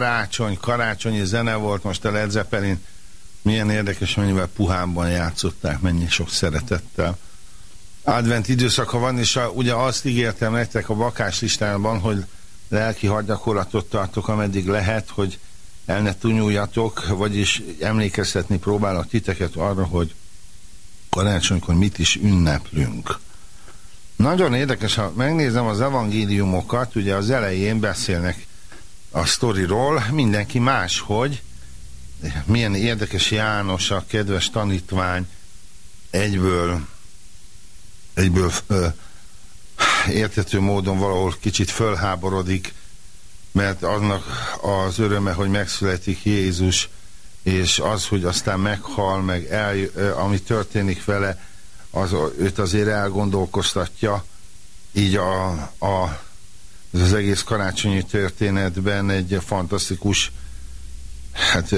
Karácsony, karácsonyi zene volt most a Led Zeppelin. Milyen érdekes, mennyivel puhábban játszották, mennyi sok szeretettel. Advent időszaka van, és a, ugye azt ígértem nektek a bakás listában, hogy lelki hadgyakorlatot tartok, ameddig lehet, hogy el ne tunyuljatok, vagyis emlékeztetni próbálok titeket arra, hogy karácsonykor mit is ünneplünk. Nagyon érdekes, ha megnézem az evangéliumokat, ugye az elején beszélnek a sztoriról, mindenki máshogy, milyen érdekes János, a kedves tanítvány, egyből egyből ö, értető módon valahol kicsit fölháborodik, mert annak az öröme, hogy megszületik Jézus, és az, hogy aztán meghal, meg el, ö, ami történik vele, az őt azért elgondolkoztatja, így a, a, ez az egész karácsonyi történetben egy fantasztikus hát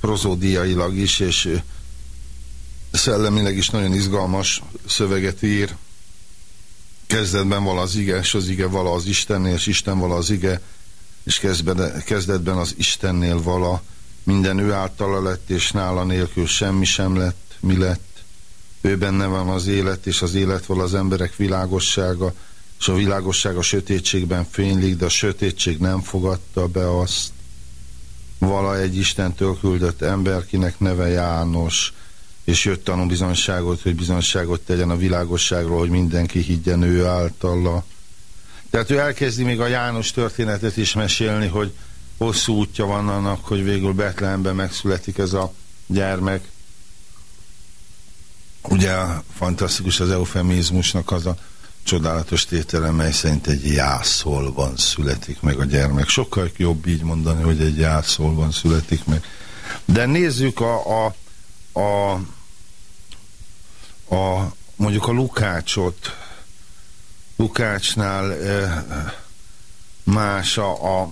prozódiailag is, és szellemileg is nagyon izgalmas szöveget ír. Kezdetben vala az ige, és az ige vala az Istennél, és Isten vala az ige, és kezdetben az Istennél vala. Minden ő általa lett, és nála nélkül semmi sem lett, mi lett. Ő benne van az élet, és az élet vala az emberek világossága, és a világosság a sötétségben fénylik, de a sötétség nem fogadta be azt. Vala egy Istentől küldött ember, kinek neve János, és jött tanúbizonságot, hogy bizonságot tegyen a világosságról, hogy mindenki higgyen ő általa. Tehát ő elkezdi még a János történetet is mesélni, hogy hosszú útja van annak, hogy végül Betlehemben megszületik ez a gyermek. Ugye fantasztikus az eufemizmusnak az a csodálatos tétele, mely szerint egy jászolban születik meg a gyermek. Sokkal jobb így mondani, hogy egy jászolban születik meg. De nézzük a, a, a, a mondjuk a Lukácsot, Lukácsnál eh, más a, a,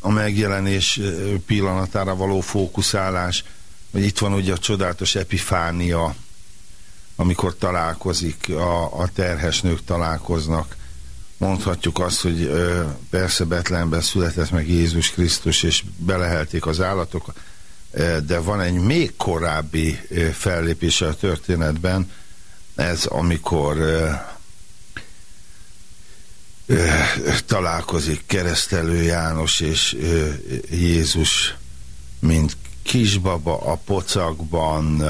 a megjelenés eh, pillanatára való fókuszálás, vagy itt van ugye a csodálatos epifánia, amikor találkozik, a, a terhes nők találkoznak. Mondhatjuk azt, hogy ö, persze Betlenben született meg Jézus Krisztus, és belehelték az állatok, de van egy még korábbi fellépése a történetben, ez amikor ö, ö, találkozik keresztelő János és ö, Jézus, mint kisbaba a pocakban,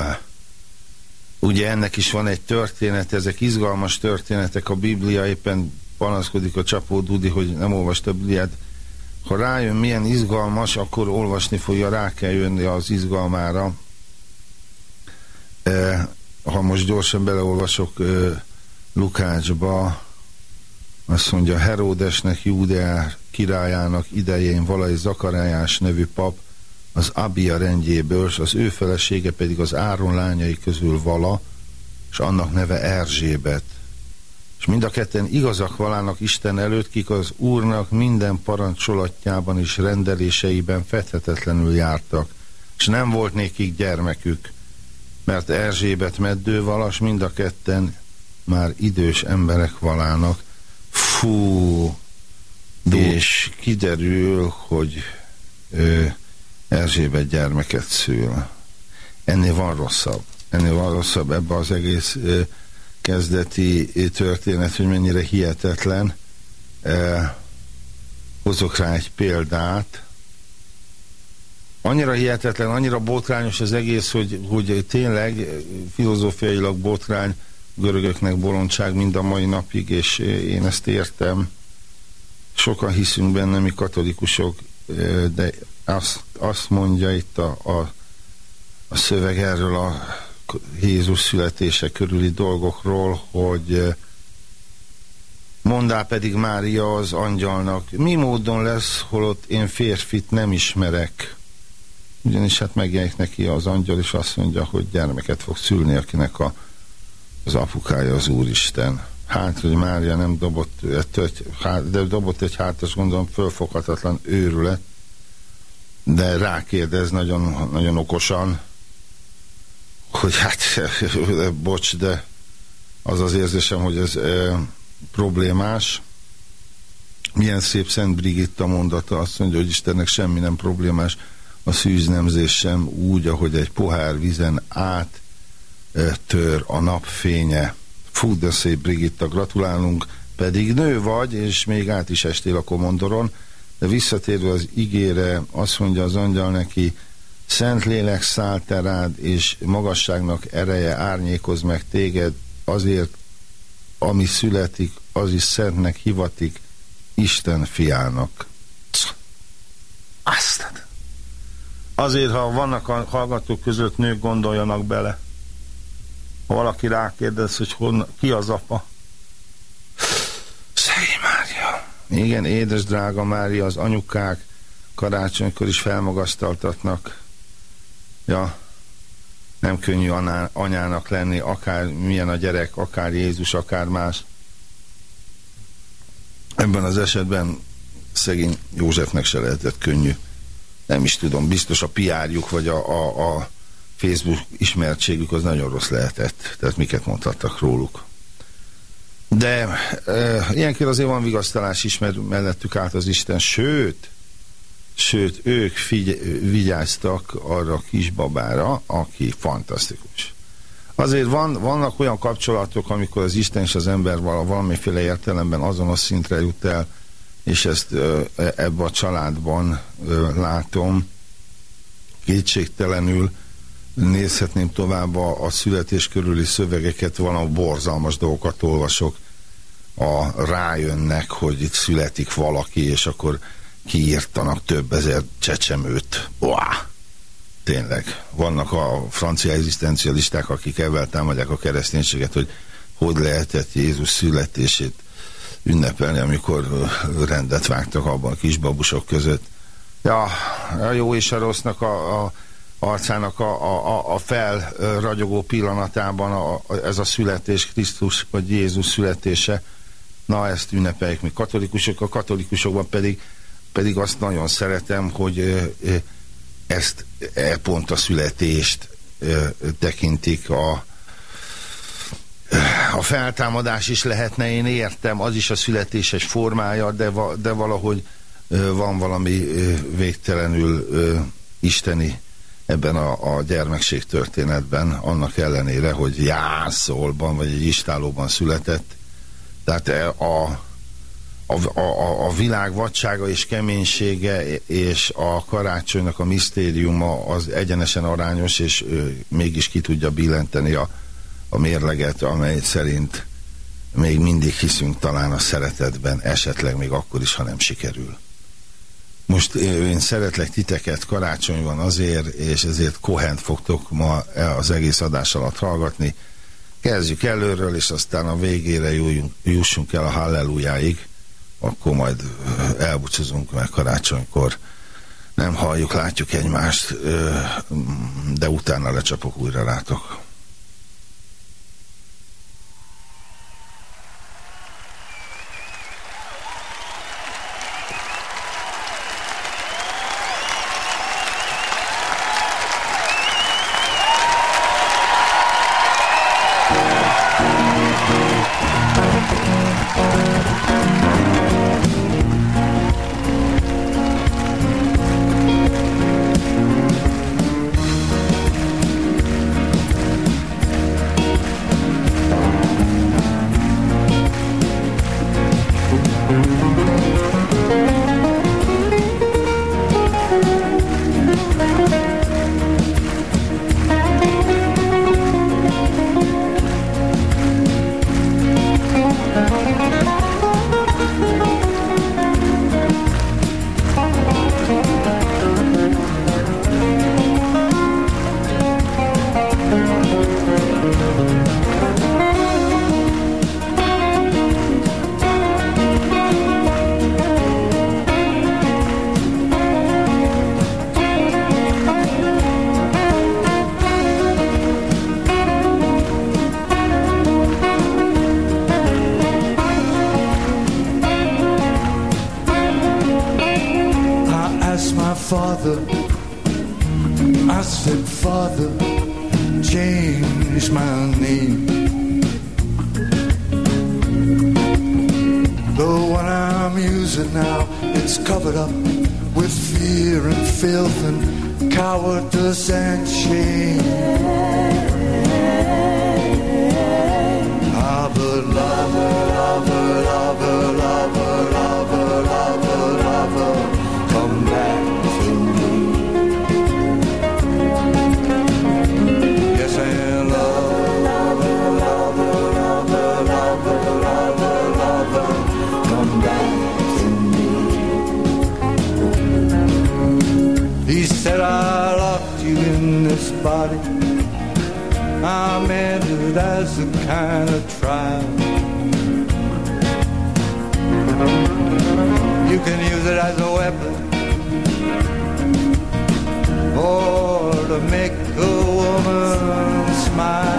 ugye ennek is van egy történet, ezek izgalmas történetek, a Biblia éppen panaszkodik a Csapó Dudi, hogy nem olvasta a Bibliát. Ha rájön milyen izgalmas, akkor olvasni fogja, rá kell jönni az izgalmára. E, ha most gyorsan beleolvasok e, Lukácsba, azt mondja, Heródesnek, Júdeá királyának idején valai Zakarájás nevű pap az Abia rendjéből, és az ő felesége pedig az Áron lányai közül vala, és annak neve Erzsébet. És mind a ketten igazak valának Isten előtt, kik az Úrnak minden parancsolatjában és rendeléseiben fethetetlenül jártak, és nem volt nékik gyermekük, mert Erzsébet meddő valas, mind a ketten már idős emberek valának. Fú! És kiderül, hogy ő, Erzsébet gyermeket szül. Ennél van rosszabb. Ennél van rosszabb ebbe az egész kezdeti történet, hogy mennyire hihetetlen. Hozok rá egy példát. Annyira hihetetlen, annyira botrányos az egész, hogy, hogy tényleg filozófiailag botrány, görögöknek bolondság mind a mai napig, és én ezt értem. Sokan hiszünk benne, mi katolikusok, de azt, azt mondja itt a, a, a szöveg erről a Jézus születése körüli dolgokról, hogy mondá pedig Mária az angyalnak, mi módon lesz, holott én férfit nem ismerek. Ugyanis hát megjelenik neki az angyal, és azt mondja, hogy gyermeket fog szülni, akinek a, az apukája az Úristen. Hát, hogy Mária nem dobott, de dobott egy hátas, gondolom, fölfoghatatlan őrület, de rákérdez nagyon, nagyon okosan, hogy hát, bocs, de az az érzésem, hogy ez e, problémás. Milyen szép Szent Brigitta mondata, azt mondja, hogy Istennek semmi nem problémás, a szűznemzés sem úgy, ahogy egy pohár vizen át e, tör a napfénye. Fú, de szép Brigitta, gratulálunk, pedig nő vagy, és még át is estél a komondoron, de visszatérve az igére, azt mondja az angyal neki, Szent lélek száll te rád, és magasságnak ereje árnyékoz meg téged, azért, ami születik, az is szentnek hivatik Isten fiának. Aztán. Azért, ha vannak a hallgatók között nők, gondoljanak bele. Ha valaki rákérdez, hogy hon, ki az apa, Igen, édes drága Mária, az anyukák karácsonykor is felmagasztaltatnak. Ja, nem könnyű anyának lenni, akár milyen a gyerek, akár Jézus, akár más. Ebben az esetben szegény Józsefnek se lehetett könnyű. Nem is tudom, biztos a piárjuk, vagy a, a, a Facebook ismertségük az nagyon rossz lehetett. Tehát miket mondhattak róluk. De e, ilyenkor azért van vigasztalás is, mert mellettük állt az Isten, sőt, sőt, ők figy- vigyáztak arra a kisbabára, aki fantasztikus. Azért van, vannak olyan kapcsolatok, amikor az Isten és az ember valamiféle értelemben azonos szintre jut el, és ezt ebbe a családban látom kétségtelenül, nézhetném tovább a, a születés körüli szövegeket, van a borzalmas dolgokat olvasok, a, rájönnek, hogy itt születik valaki, és akkor kiírtanak több ezer csecsemőt. Uá! Tényleg. Vannak a francia egzisztencialisták, akik ebben támadják a kereszténységet, hogy hogy lehetett Jézus születését ünnepelni, amikor rendet vágtak abban a kisbabusok között. Ja, a jó és a rossznak a, a arcának a, a, a felragyogó pillanatában a, a, ez a születés, Krisztus vagy Jézus születése. Na ezt ünnepeljük mi katolikusok, a katolikusokban pedig, pedig azt nagyon szeretem, hogy ezt e pont a születést tekintik a, a feltámadás is lehetne, én értem, az is a születéses formája, de, va, de valahogy van valami végtelenül isteni ebben a, a gyermekség történetben, annak ellenére, hogy jászolban vagy egy istálóban született. Tehát e, a, a, a, a világ vadsága és keménysége és a karácsonynak a misztériuma az egyenesen arányos, és ö, mégis ki tudja billenteni a, a mérleget, amely szerint még mindig hiszünk talán a szeretetben, esetleg még akkor is, ha nem sikerül. Most én szeretlek titeket, karácsony van azért, és ezért Kohent fogtok ma az egész adás alatt hallgatni. Kezdjük előről, és aztán a végére jussunk el a hallelujáig, akkor majd elbúcsúzunk meg karácsonykor. Nem halljuk, látjuk egymást, de utána lecsapok újra rátok. Father, I said, Father, change my name. The one I'm using now, it's covered up with fear and filth and cowardice and shame. Ah, but lover. that's the kind of trial. You can use it as a weapon or to make a woman smile.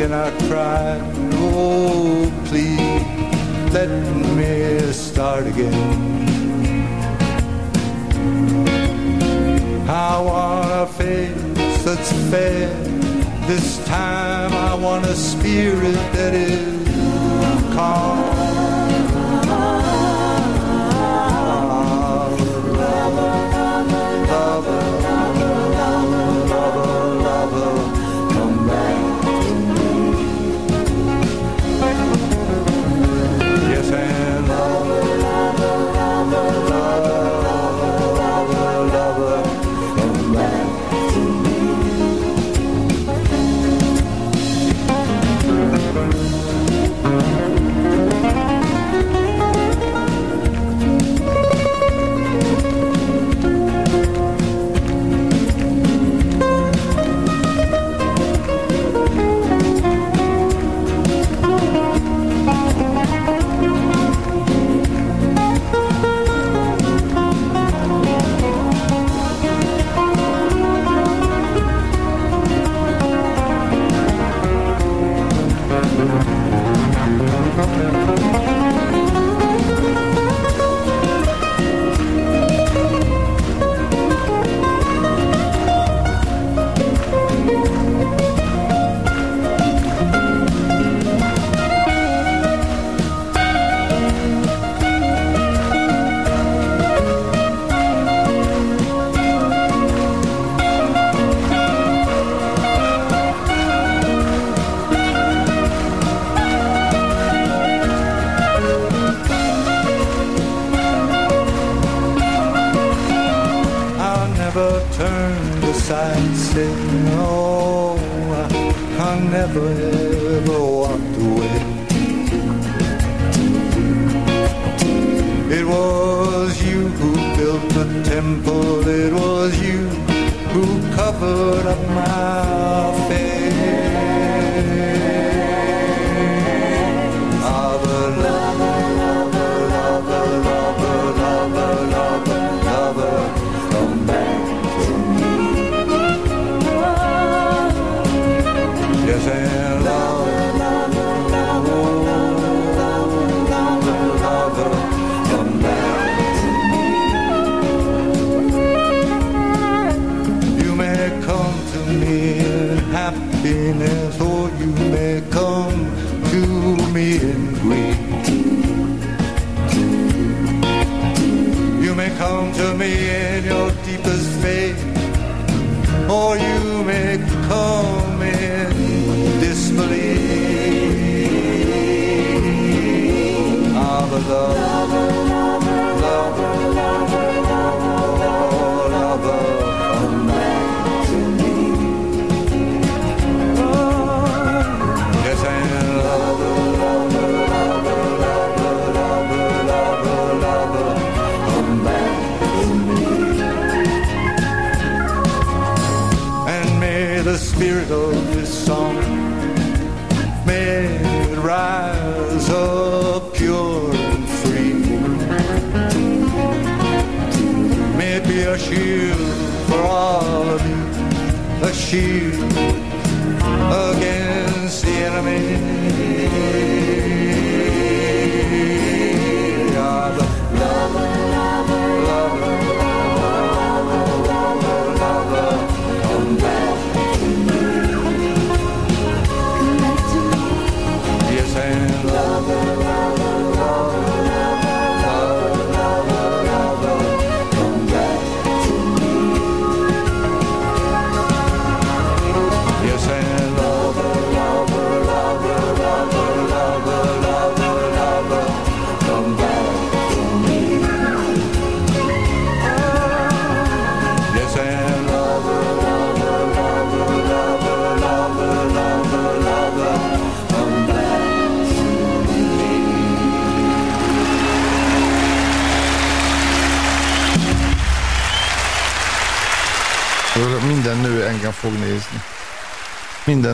and I cried, oh please, let me start again. I want a face that's fair. This time I want a spirit that is calm. I'd say, oh, I, I never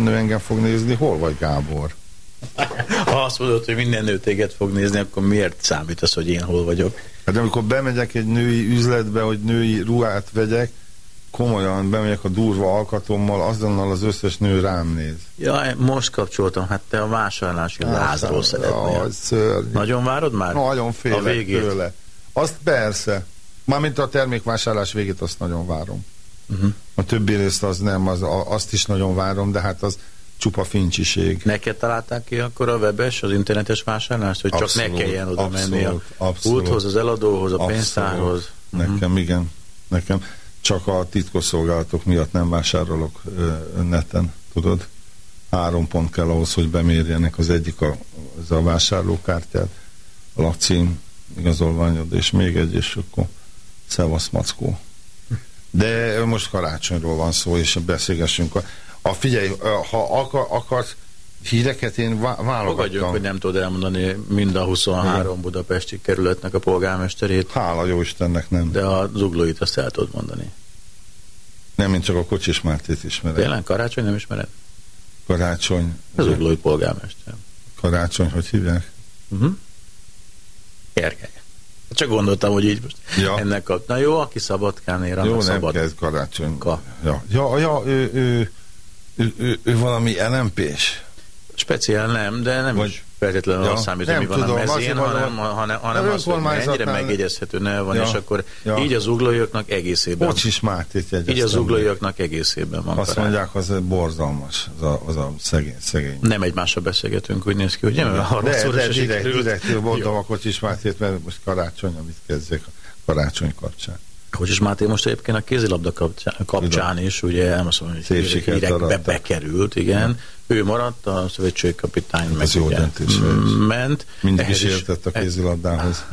nő engem fog nézni. Hol vagy, Gábor? Ha azt mondod, hogy minden nő téged fog nézni, akkor miért számít az, hogy én hol vagyok? Hát amikor bemegyek egy női üzletbe, hogy női ruhát vegyek, komolyan bemegyek a durva alkatommal, azonnal az összes nő rám néz. Jaj, most kapcsoltam, hát te a vásárlási lázról szeretnél. Jaj, szörnyű. Nagyon várod már? Nagyon A félek végét? tőle. Azt persze. Mármint a termékvásárlás végét azt nagyon várom. Uh-huh. A többi részt az nem, az, azt is nagyon várom, de hát az csupa fincsiség. Neked találták ki akkor a webes, az internetes vásárlást, hogy csak Abszolút, ne kelljen oda menni a abszolút, úthoz, az eladóhoz, a Abszolút. pénztárhoz. Nekem igen. Nekem csak a titkosszolgálatok miatt nem vásárolok ö, neten, tudod? Három pont kell ahhoz, hogy bemérjenek az egyik a, az a vásárlókártyát, a lakcím, igazolványod, és még egy, és akkor szevasz mackó. Most karácsonyról van szó, és beszélgessünk. A, a figyelj, ha akar, akarsz híreket, én vá- Fogadjunk, válogattam. hogy nem tudod elmondani mind a 23 budapesti kerületnek a polgármesterét, Hála jó Istennek nem. de a zuglóit azt el tudod mondani. Nem, én csak a Kocsis Mártét ismerek. Tényleg karácsony nem ismered? Karácsony. Az zuglói polgármester. Karácsony, hogy hívják? Uh-huh. Gergely. Csak gondoltam, hogy így most Ja. ennek a... Na jó, aki szabadkán ér, Jó, nem szabad. kezd karácsony. Ka. Ja, ja, ja ő, ő, ő, ő, ő valami LMP-s. Speciál nem, de nem Vagy- is feltétlenül Ja, azt számít, nem hogy mi van tudom, a mezén, azért mondom, hanem, hanem, hanem az az, hogy mennyire megjegyezhető neve van, Ja, és akkor ja. így az uglóiaknak egészében. Mártét jegyeztem. Így az uglóiaknak egészében van. Azt karácsony. mondják, az borzalmas, az a, az a szegény. szegény. Nem egymással beszélgetünk, úgy néz ki, ugye? Mert De, harmadszor de se direkt, sikerült. direkt mondom a Kocsis Mártét, mert most karácsony, amit kezdjek a karácsony kapcsán. Kocsis Máté most egyébként a kézilabda kapcsán, kapcsán is, ugye, azt mondom, hogy hírekbe arattak. bekerült, igen. Ő maradt, a szövetségi kapitány meg jó döntés. ment. Mindig is értett a kézilabdához.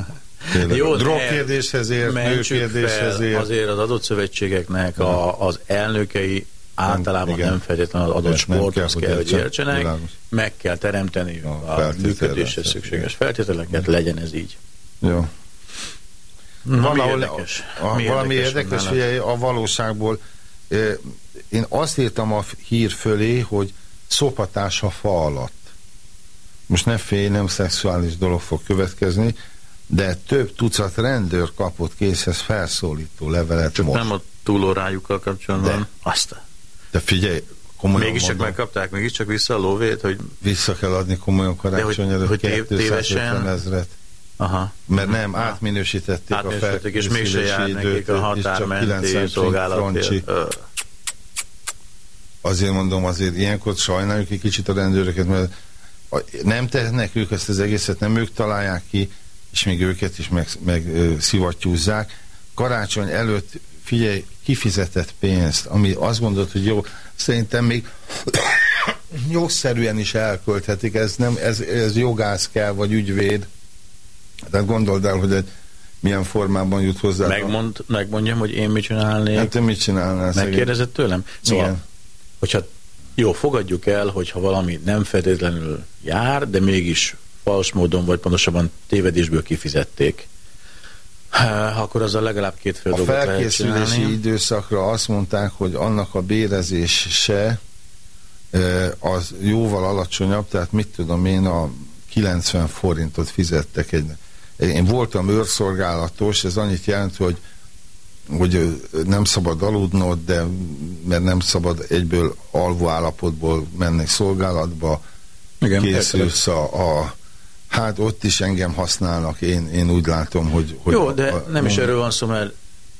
Tényleg. Jó, Drog de kérdéshez ért, nő mentsük kérdéshez fel ért. Azért az adott szövetségeknek a, az elnökei általában igen. nem feltétlenül az adott sporthoz kell, kell, hogy hogy értsen. értsenek, Világos. meg kell teremteni A a működéshez szükséges feltételeket, legyen ez így. Jó. Na, Van, mi ahol érdekes? A, Mi valami érdekes, hogy a valóságból én azt írtam a hír fölé, hogy szopatás a fa alatt. Most ne félj, nem szexuális dolog fog következni, de több tucat rendőr kapott készhez felszólító levelet Csak most. nem a túlórájukkal kapcsolatban. De. Azt. De figyelj, komolyan Mégiscsak mondom, megkapták, mégiscsak vissza a lóvét, hogy vissza kell adni komolyan karácsony előtt hogy tév- 250 tévesen? ezret. Aha, Mert nem, átminősítették, átmérték, a és mégse jár felkészülési nekik a időt, csak határmenti 90 szolgálatért. francsi. Ö, Azért mondom, azért ilyenkor sajnáljuk egy kicsit a rendőröket, mert a- nem tehetnek ők ezt az egészet, nem ők találják ki, és még őket is meg, meg ö, szivattyúzzák. Karácsony előtt, figyelj, kifizetett pénzt, ami azt mondod, hogy jó, szerintem még jogszerűen is elkölthetik, ez, nem, ez, ez jogász kell, vagy ügyvéd. Tehát gondold el, hogy egy milyen formában jut hozzá. megmond, megmondjam, hogy én mit csinálnék. Hát te mit csinálnál? Megkérdezett tőlem? Szóval, Igen. hogyha jó, fogadjuk el, hogyha valami nem feltétlenül jár, de mégis fals módon, vagy pontosabban tévedésből kifizették, akkor azzal legalább kétféle A dolgot lehet felkészülési időszakra azt mondták, hogy annak a bérezése eh, az jóval alacsonyabb, tehát mit tudom én, a 90 forintot fizettek egy én voltam őrszolgálatos, ez annyit jelent, hogy hogy nem szabad aludnod, de mert nem szabad egyből alvó állapotból menni szolgálatba, Igen, készülsz a, a hát ott is engem használnak, én, én úgy látom, hogy, hogy Jó, de a- nem is erről van szó, mert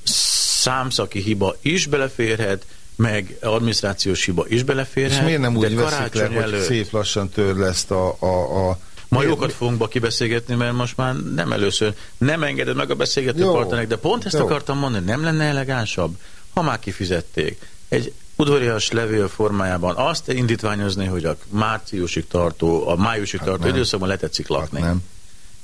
számszaki hiba is beleférhet, meg adminisztrációs hiba is beleférhet. És miért nem úgy de veszik le, hogy előtt- szép lassan törleszt a... a, a Ma jókat fogunk ba kibeszélgetni, mert most már nem először nem engeded meg a beszélgető Jó, partnernek, de pont ezt jó. akartam mondani, nem lenne elegánsabb, ha már kifizették. Egy udvarias levél formájában azt indítványozni, hogy a márciusig tartó, a májusig Hát tartó nem. időszakban letetszik Hát lakni. nem.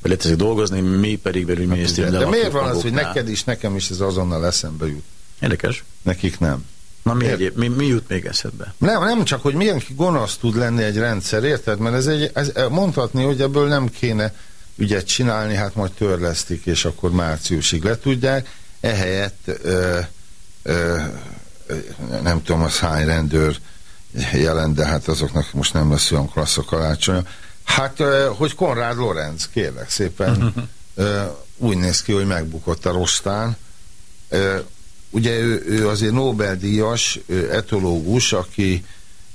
Vagy letetszik dolgozni, mi pedig belügyminisztérium De, de miért van az, hogy neked is, nekem is ez azonnal eszembe jut? Érdekes. Nekik nem. Na mi, Ért- egyéb, mi, mi jut még eszedbe? Nem, nem csak, hogy milyen gonosz tud lenni egy rendszer, érted? Mert ez egy, ez, mondhatni, hogy ebből nem kéne ügyet csinálni, hát majd törlesztik, és akkor márciusig letudják. Ehelyett ö, ö, ö, nem tudom, az hány rendőr jelent, de hát azoknak most nem lesz olyan klassz a karácsonya. Hát, ö, hogy Konrád Lorenz, kérlek szépen, ö, úgy néz ki, hogy megbukott a rostán. Ugye ő, ő azért Nobel-díjas etológus, aki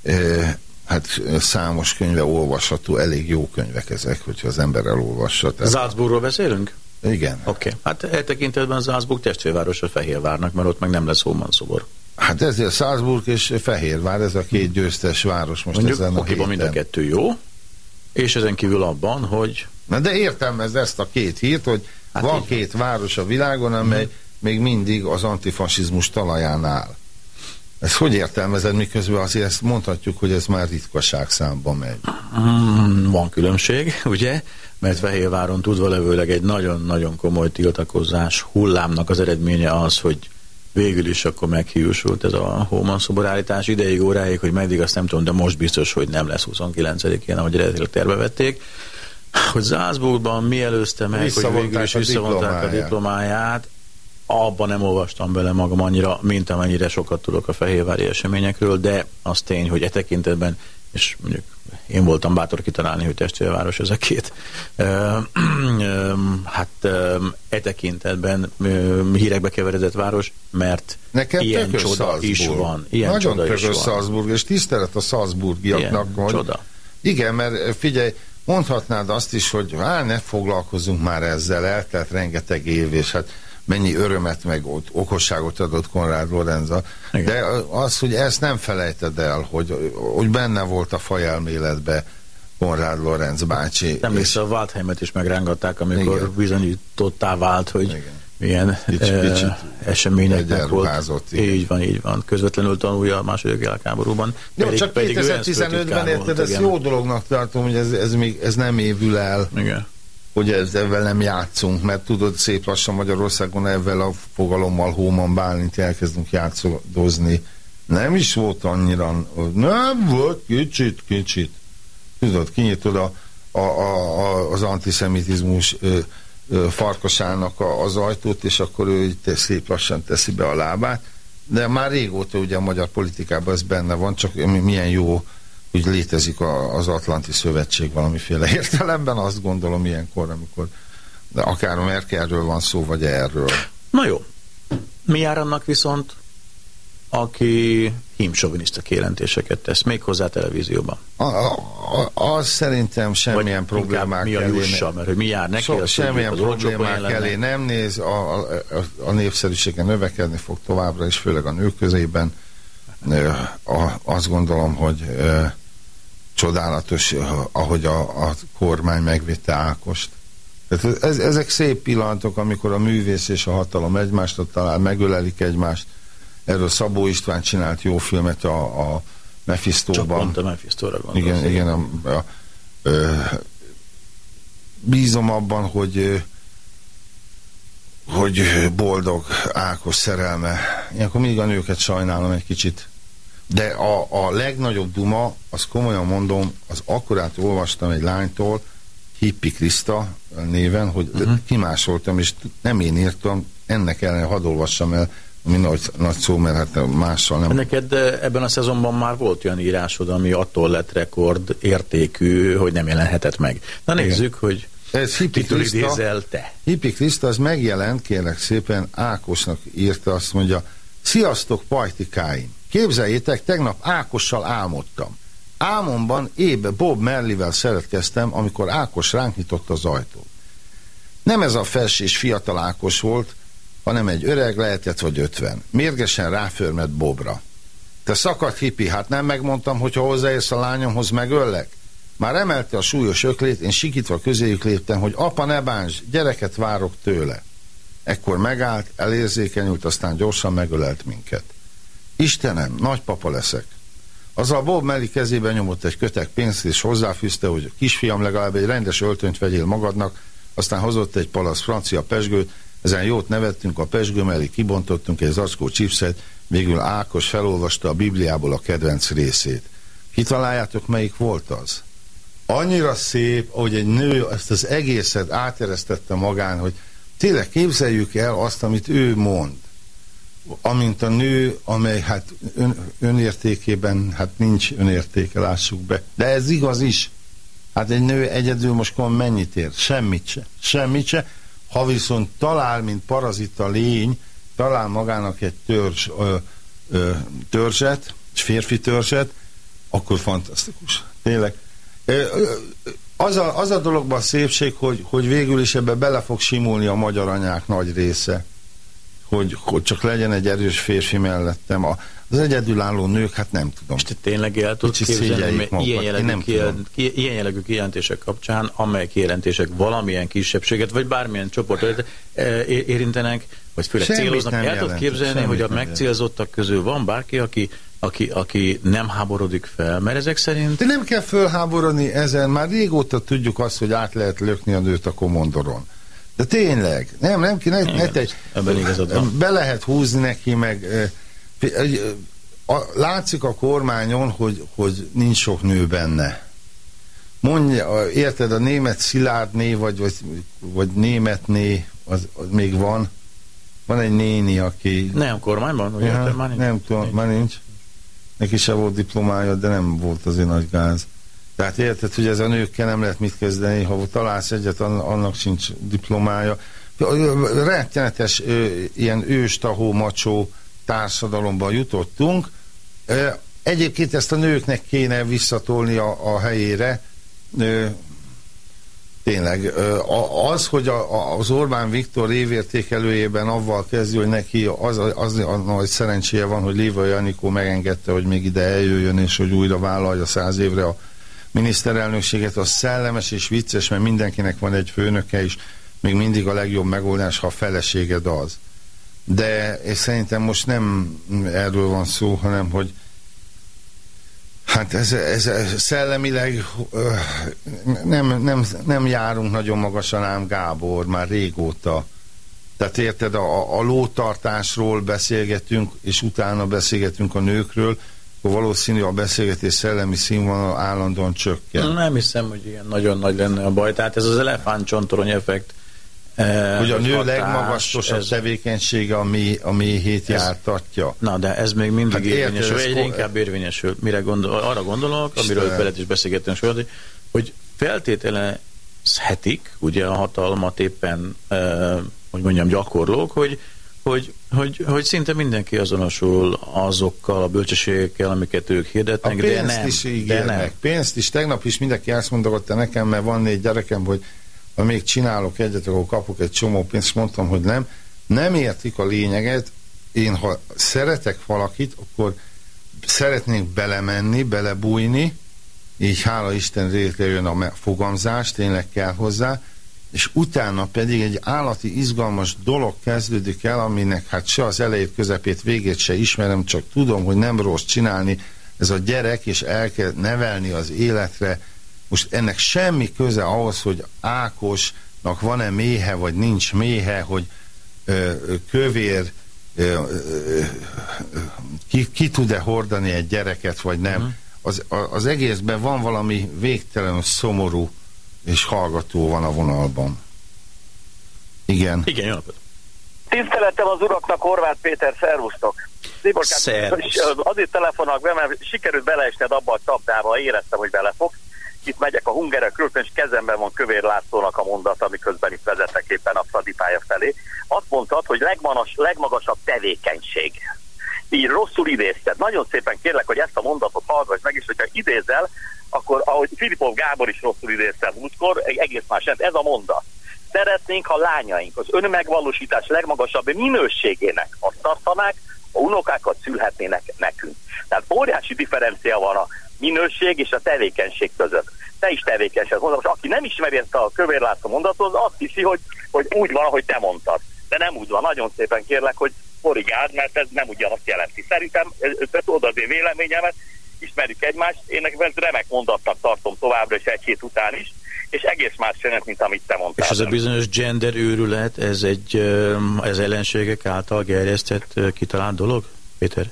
ö, hát számos könyve olvasható, elég jó könyvek ezek, hogyha az ember elolvassa. Tehát, Salzburgról beszélünk? igen. Oké. Okay. Hát e tekintetben Salzburg testvérváros a Fehérvárnak, mert ott meg nem lesz Hóman szobor. Hát ezért Salzburg és Fehérvár, ez a két győztes város most Mondjuk ezen a okéban mind a héten. kettő jó, és ezen kívül abban, hogy Na de értelmezd ezt a két hírt, hogy Hát van így van. két város a világon, amely még mindig az antifasizmus talaján áll. Ezt hogy értelmezed, miközben azért ezt mondhatjuk, hogy ez már ritkaság számba megy. mm, van különbség, ugye? Mert Fehérváron tudva levőleg egy nagyon-nagyon komoly tiltakozás hullámnak az eredménye az, hogy végül is akkor meghiúsult ez a Hóman szoborállítás ideig, óráig, hogy meddig azt nem tudom, de most biztos, hogy nem lesz 29-én, ahogy eredetileg terve vették. Hogy Salzburgban mi előzte meg, hogy végül is visszavonták a diplomáját. Abban nem olvastam bele magam annyira, mint amennyire sokat tudok a fehérvári eseményekről, de az tény, hogy e tekintetben, és mondjuk én voltam bátor kitalálni, hogy testvérváros ez a két. Hát e tekintetben hírekbe keveredett város, mert Nekem ilyen csoda Salzburg. is van. Ilyen Nagyon csoda is tökös van. Salzburg, és tisztelet a Salzburgiaknak. Ilyen hogy- csoda. Igen, mert figyelj, mondhatnád azt is, hogy hát ne foglalkozzunk már ezzel, eltelt rengeteg év, és hát mennyi örömet meg ott okosságot adott Konrád Lorenza. Igen. De az, hogy ezt nem felejted el, hogy, hogy benne volt a fajelméletbe Konrád Lorenz bácsi. Emlékszel, a Waldheimet is megrángatták, amikor Igen. bizonyítottá vált, hogy Igen. milyen Kicsit- eh, kicsit eseményeknek volt. igen. Így van, így van. Közvetlenül tanulja a második világháborúban. Jó, Pedig- csak pedig ő ENSZ 2015-ben főtitkár érted, ezt jó dolognak tartom, hogy ez, ez, még, ez nem évül el. Igen. Hogy ezzel nem játszunk, mert tudod, szép lassan Magyarországon ezzel a fogalommal Hóman Bálint elkezdünk játszodozni. Nem is volt annyira, nem volt, kicsit, kicsit. Tudod, kinyitod a, a, a, az antiszemitizmus ö, ö, farkasának a, az ajtót, és akkor ő te, szép lassan teszi be a lábát. De már régóta ugye a magyar politikában ez benne van, csak milyen jó úgy létezik a, az Atlanti Szövetség valamiféle értelemben, azt gondolom ilyenkor, amikor de akár a Merkelről van szó, vagy erről. Na jó. Mi jár annak viszont, aki hímsoviniszta kijelentéseket tesz, még hozzá a televízióban? A, a, a, az szerintem semmilyen Vagy problémák mi a jussa, mert hogy mi jár neki, so, semmilyen problémák elé nem néz, a, a, a népszerűsége növekedni fog továbbra is, főleg a nők közében. A, azt gondolom, hogy csodálatos, ahogy a, a kormány megvitte Ákost. Tehát ez, ezek szép pillanatok, amikor a művész és a hatalom egymást talál, megölelik egymást. Erről Szabó István csinált jó filmet a, a Mephistóban. Csak pont a Mephistóra Igen, igen. A, a, a, bízom abban, hogy hogy boldog Ákos szerelme. Ilyenkor mindig a nőket sajnálom egy kicsit. De a, a legnagyobb duma, azt komolyan mondom, az akkorát olvastam egy lánytól, Hippi Krista néven, hogy uh-huh. kimásoltam, és nem én írtam, ennek ellen hadd olvassam el, ami nagy, nagy szó, mert hát mással nem. Neked ebben a szezonban már volt olyan írásod, ami attól lett rekord értékű, hogy nem jelenhetett meg. Na nézzük, Igen. hogy ez Hippi Krista, te. Hippi Krista, az megjelent, kérlek szépen, Ákosnak írta, azt mondja, Sziasztok, pajtikáim! Képzeljétek, tegnap Ákossal álmodtam. Álmomban ébe Bob Merlivel szeretkeztem, amikor Ákos ránk nyitotta az ajtót. Nem ez a felsés fiatal Ákos volt, hanem egy öreg lehetett vagy ötven. Mérgesen ráförmet Bobra. Te szakadt hippi, hát nem megmondtam, hogy ha hozzáérsz a lányomhoz, megöllek? Már emelte a súlyos öklét, én sikítva közéjük léptem, hogy apa ne bánts, gyereket várok tőle. Ekkor megállt, elérzékenyült, aztán gyorsan megölelt minket. Istenem, nagypapa leszek. Azzal Bob Melly kezében nyomott egy kötek pénzt, és hozzáfűzte, hogy kisfiam legalább egy rendes öltönyt vegyél magadnak, aztán hozott egy palasz francia pesgőt, ezen jót nevettünk, a pesgő mellé kibontottunk egy zacskó chipset, végül Ákos felolvasta a Bibliából a kedvenc részét. Kitaláljátok, melyik volt az? Annyira szép, hogy egy nő ezt az egészet áteresztette magán, hogy tényleg képzeljük el azt, amit ő mond amint a nő, amely hát ön, önértékében hát nincs önértéke, lássuk be. De ez igaz is. Hát egy nő egyedül most mennyit ér? Semmit se. Semmit se. Ha viszont talál, mint parazita lény, talál magának egy törzs, ö, ö, törzset, férfi törzset, akkor fantasztikus. Tényleg. Az a, az a dologban a szépség, hogy, hogy végül is ebbe bele fog simulni a magyar anyák nagy része hogy, hogy csak legyen egy erős férfi mellettem. A, az egyedülálló nők, hát nem tudom. És te tényleg el tudsz képzelni, ilyen jellegű, kijel, ilyen jellegű kijelentések kapcsán, amely kijelentések valamilyen kisebbséget, vagy bármilyen csoportot e, érintenek, vagy főleg Semmit céloznak. El tudod képzelni, hogy a megcélzottak közül van bárki, aki aki, aki nem háborodik fel, mert ezek szerint... De nem kell fölháborodni ezen, már régóta tudjuk azt, hogy át lehet lökni a nőt a komondoron. De tényleg, nem, nem ki, ne, ne tegy, Ebben igazad van. Be lehet húzni neki, meg a, látszik a kormányon, hogy, hogy nincs sok nő benne. Mondja, érted, a német Szilárdné, vagy, vagy, vagy németné, az, az még van. Van egy néni, aki... Nem, kormányban? Ja, már nincs. Nem tudom, már nincs. Neki se volt diplomája, de nem volt az nagy gáz. Tehát érted, hogy ez a nőkkel nem lehet mit kezdeni, ha találsz egyet, annak sincs diplomája. Rettenetes ilyen őstahó, macsó társadalomban jutottunk. Egyébként ezt a nőknek kéne visszatolni a, a helyére. Tényleg, az, hogy az Orbán Viktor évértékelőjében avval kezdi, hogy neki az, az, az nagy szerencséje van, hogy Léva Janikó megengedte, hogy még ide eljöjjön, és hogy újra vállalja száz évre a miniszterelnökséget, az szellemes és vicces, mert mindenkinek van egy főnöke is, még mindig a legjobb megoldás, ha a feleséged az. De és szerintem most nem erről van szó, hanem hogy Hát ez, ez, ez szellemileg nem, nem, nem járunk nagyon magasan ám Gábor, már régóta. Tehát érted, a, a lótartásról beszélgetünk, és utána beszélgetünk a nőkről, akkor valószínű a beszélgetés szellemi színvonal állandóan csökken. Nem hiszem, hogy ilyen nagyon nagy lenne a baj. Tehát ez az elefántcsontorony effekt. Eh, hogy a nő hatás, legmagasabb ez... tevékenysége a, mi, a méhét ez... jártatja. Na, de ez még mindig hát érvényesül, egyre inkább érvényesül. Mire gondol, arra gondolok, Isten. amiről veled is beszélgettünk, hogy feltételezhetik, ugye a hatalmat éppen, eh, hogy mondjam, gyakorlók, hogy hogy, hogy, hogy szinte mindenki azonosul azokkal a bölcsességekkel, amiket ők hirdetnek, a de nem. Is de nem. Pénzt is. Tegnap is mindenki azt mondogatta nekem, mert van négy gyerekem, hogy ha még csinálok egyet, akkor kapok egy csomó pénzt, és mondtam, hogy nem. Nem értik a lényeget. Én, ha szeretek valakit, akkor szeretnék belemenni, belebújni, így hála Isten jön a fogamzás, tényleg kell hozzá, és utána pedig egy állati izgalmas dolog kezdődik el, aminek hát se az elejét, közepét, végét se ismerem, csak tudom, hogy nem rossz csinálni, ez a gyerek, és el kell nevelni az életre. Most ennek semmi köze ahhoz, hogy Ákosnak van-e méhe, vagy nincs méhe, hogy ö, kövér ö, ö, ki, ki tud-e hordani egy gyereket, vagy nem. Uh-huh. Az, az egészben van valami végtelenül szomorú és hallgató van a vonalban. Igen. Igen, jó napot. Tiszteletem az uraknak, Horváth Péter, szervusztok. Szervusz. Azért telefonálok be, mert sikerült beleesned abba a csapdába, éreztem, hogy belefog. Itt megyek a hungerekről, és kezemben van Kövér Lászlónak a mondat, amiközben itt vezetek éppen a Fradi pálya felé. Azt mondtad, hogy legmagas, legmagasabb tevékenység. Így rosszul idézted. Nagyon szépen kérlek, hogy ezt a mondatot hallgass meg, és hogyha idézel, akkor ahogy Filipov Gábor is rosszul idézte múltkor, egész más ez a mondat. Szeretnénk, ha lányaink az önmegvalósítás legmagasabb minőségének azt tartanák, a unokákat szülhetnének nekünk. Tehát óriási differencia van a minőség és a tevékenység között. Te is tevékenység. Mondom, most aki nem ismeri ezt a kövérlátszó mondatot, azt hiszi, hogy, hogy úgy van, ahogy te mondtad. De nem úgy van. Nagyon szépen kérlek, hogy korrigáld, mert ez nem ugyanazt jelenti. Szerintem, ez tudod az én véleményemet, ismerjük egymást, én nekem remek mondatnak tartom továbbra is egy hét után is, és egész más jelent, mint amit te mondtál. És az a bizonyos gender őrület, ez egy ez ellenségek által gerjesztett kitalált dolog, Péter?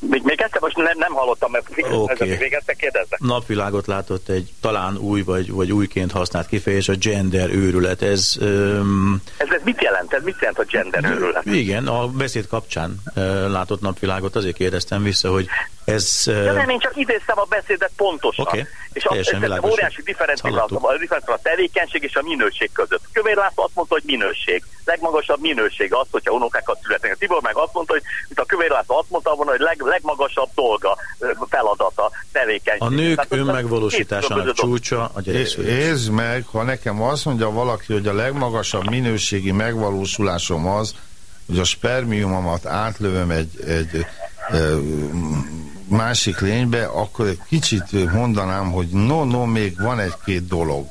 Még, még ezt most nem, nem hallottam, mert okay. végezte kérdezze. Napvilágot látott egy talán új vagy, vagy újként használt kifejezés, a gender őrület. Ez, um, ez, ez mit jelent? Ez mit jelent a gender őrület? Igen, a beszéd kapcsán uh, látott napvilágot, azért kérdeztem vissza, hogy ez... Uh, De nem, én csak idéztem a beszédet pontosan. Okay. És az, ez óriási differencia a, a tevékenység és a minőség között. Kövér László azt mondta, hogy minőség. Legmagasabb minőség az, hogyha unokákat születnek. Tibor meg azt mondta, hogy mint a Kövér László azt mondta volna, hogy leg, legmagasabb dolga, feladata, tevékenység. A nők Tehát, önmegvalósításának csúcsa a Értsd meg, ha nekem azt mondja valaki, hogy a legmagasabb minőségi megvalósulásom az, hogy a spermiumomat átlövöm egy, egy, egy másik lénybe, akkor egy kicsit mondanám, hogy no, no, még van egy-két dolog,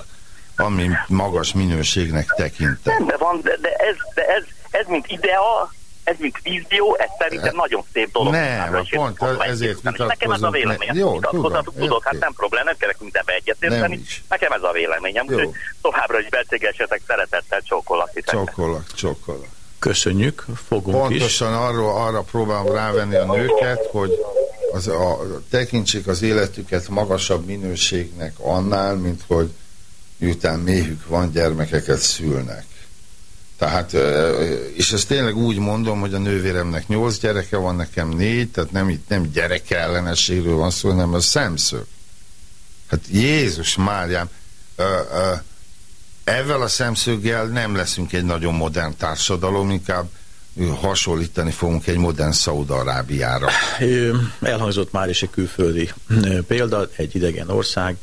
ami magas minőségnek tekintem. de van, de, de, ez, de ez, ez mint idea, ez mint vízió, ez szerintem nagyon szép dolog. Nem, pont ezért vitatkozunk. Nekem ez a véleményem. Ne, jó, tudom, tudok, hát nem probléma, nem kellek mindenbe egyetérteni. Nekem ez a véleményem. Jó. Továbbra is beszélgessetek szeretettel, csókolak. Csókolak, csókolak. Köszönjük, fogunk Pontosan is. arról, arra próbálom rávenni a nőket, hogy az a, tekintsék az életüket magasabb minőségnek annál, mint hogy miután méhük van, gyermekeket szülnek. Tehát, és ezt tényleg úgy mondom, hogy a nővéremnek nyolc gyereke van, nekem négy, tehát nem, itt nem gyerekellenességről van szó, hanem a szemszög. Hát Jézus Máriám, ezzel a szemszöggel nem leszünk egy nagyon modern társadalom, inkább hasonlítani fogunk egy modern Szaudarábiára. Elhangzott már is egy külföldi példa, egy idegen ország,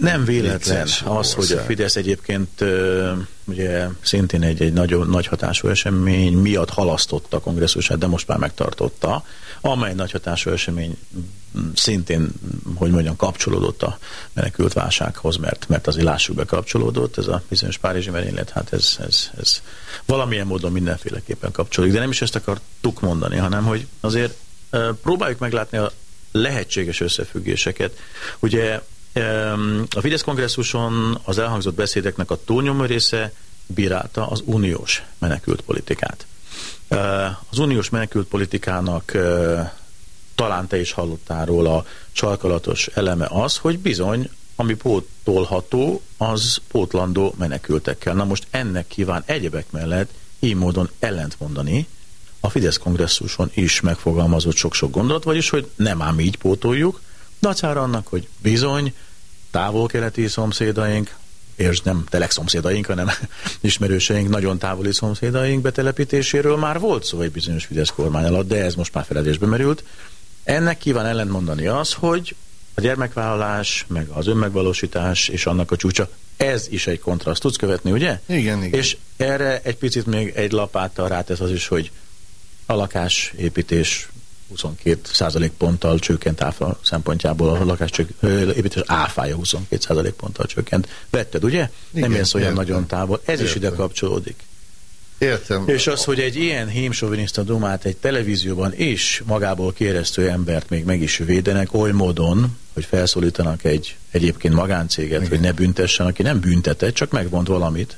nem véletlen az, hogy a Fidesz egyébként ugye szintén egy, egy nagyon nagy hatású esemény miatt halasztotta a kongresszusát, de most már megtartotta, amely nagy hatású esemény szintén, hogy mondjam, kapcsolódott a menekült válsághoz, mert, mert azért lássuk be kapcsolódott, ez a bizonyos Párizsi merénylet, hát ez, ez, ez valamilyen módon mindenféleképpen kapcsolódik. De nem is ezt akartuk mondani, hanem hogy azért próbáljuk meglátni a lehetséges összefüggéseket. Ugye a Fidesz kongresszuson az elhangzott beszédeknek a túlnyomó része bírálta az uniós menekült politikát. Az uniós menekült politikának talán te is hallottál róla, csalkalatos eleme az, hogy bizony, ami pótolható, az pótlandó menekültekkel. Na most ennek kíván egyebek mellett így módon ellentmondani a Fidesz kongresszuson is megfogalmazott sok-sok gondolat, vagyis, hogy nem ám így pótoljuk, dacára annak, hogy bizony távol-keleti szomszédaink, és nem telek szomszédaink, hanem ismerőseink, nagyon távoli szomszédaink betelepítéséről már volt szó egy bizonyos Fidesz kormány alatt, de ez most már feledésbe merült. Ennek kíván ellentmondani az, hogy a gyermekvállalás, meg az önmegvalósítás és annak a csúcsa, ez is egy kontraszt. Tudsz követni, ugye? Igen, igen. És erre egy picit még egy lapáttal rátesz az is, hogy a lakásépítés 22 százalék ponttal csökkent áfa szempontjából a lakásépítés áfája 22 százalék ponttal csökkent. Vetted, ugye? Igen, Nem érsz olyan értem. nagyon távol. Ez értem. is ide kapcsolódik. Értem. És az, hogy egy ilyen hémsoviniszta domát egy televízióban is magából kéresztő embert még meg is védenek oly módon, hogy felszólítanak egy egyébként magáncéget, Igen. hogy ne büntessen, aki nem büntetett, csak megmond valamit.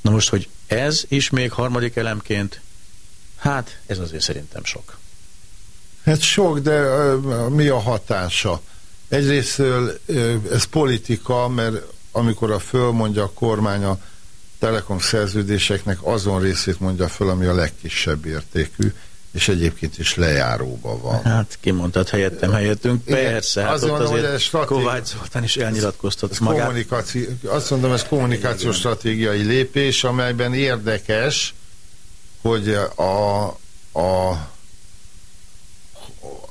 Na most, hogy ez is még harmadik elemként, hát ez azért szerintem sok. Hát sok, de mi a hatása? Egyrészt uh, ez politika, mert amikor a fölmondja a kormány a telekom szerződéseknek azon részét mondja föl, ami a legkisebb értékű, és egyébként is lejáróban van. Hát kimondtad helyettem, helyettünk. Persze, hát azt mondom, hogy ez stratégi... Kovács Zoltán is elnyilatkoztat ez magát. Kommunikáció, azt mondom, ez kommunikációs stratégiai lépés, amelyben érdekes, hogy a, a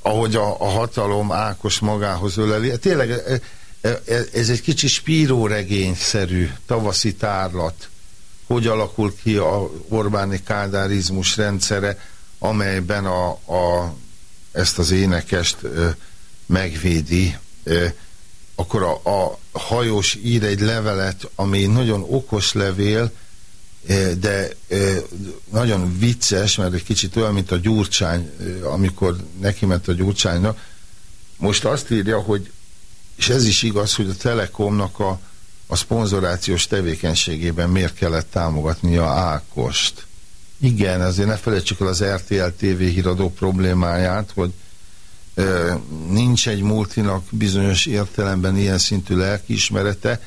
ahogy a, a hatalom Ákos magához öleli. Tényleg e, e, e, ez egy kicsi spíróregényszerű tavaszi tárlat, hogy alakul ki a Orbáni kádárizmus rendszere, amelyben a, a, ezt az énekest ö, megvédi, ö, akkor a, a hajós ír egy levelet, ami nagyon okos levél, de nagyon vicces, mert egy kicsit olyan, mint a Gyurcsány, amikor neki ment a Gyurcsánynak. Most azt írja, hogy, és ez is igaz, hogy a Telekomnak a, a szponzorációs tevékenységében miért kellett támogatnia Ákost. Igen, azért ne felejtsük el az RTL TV híradó problémáját, hogy nincs egy multinak bizonyos értelemben ilyen szintű lelkiismerete,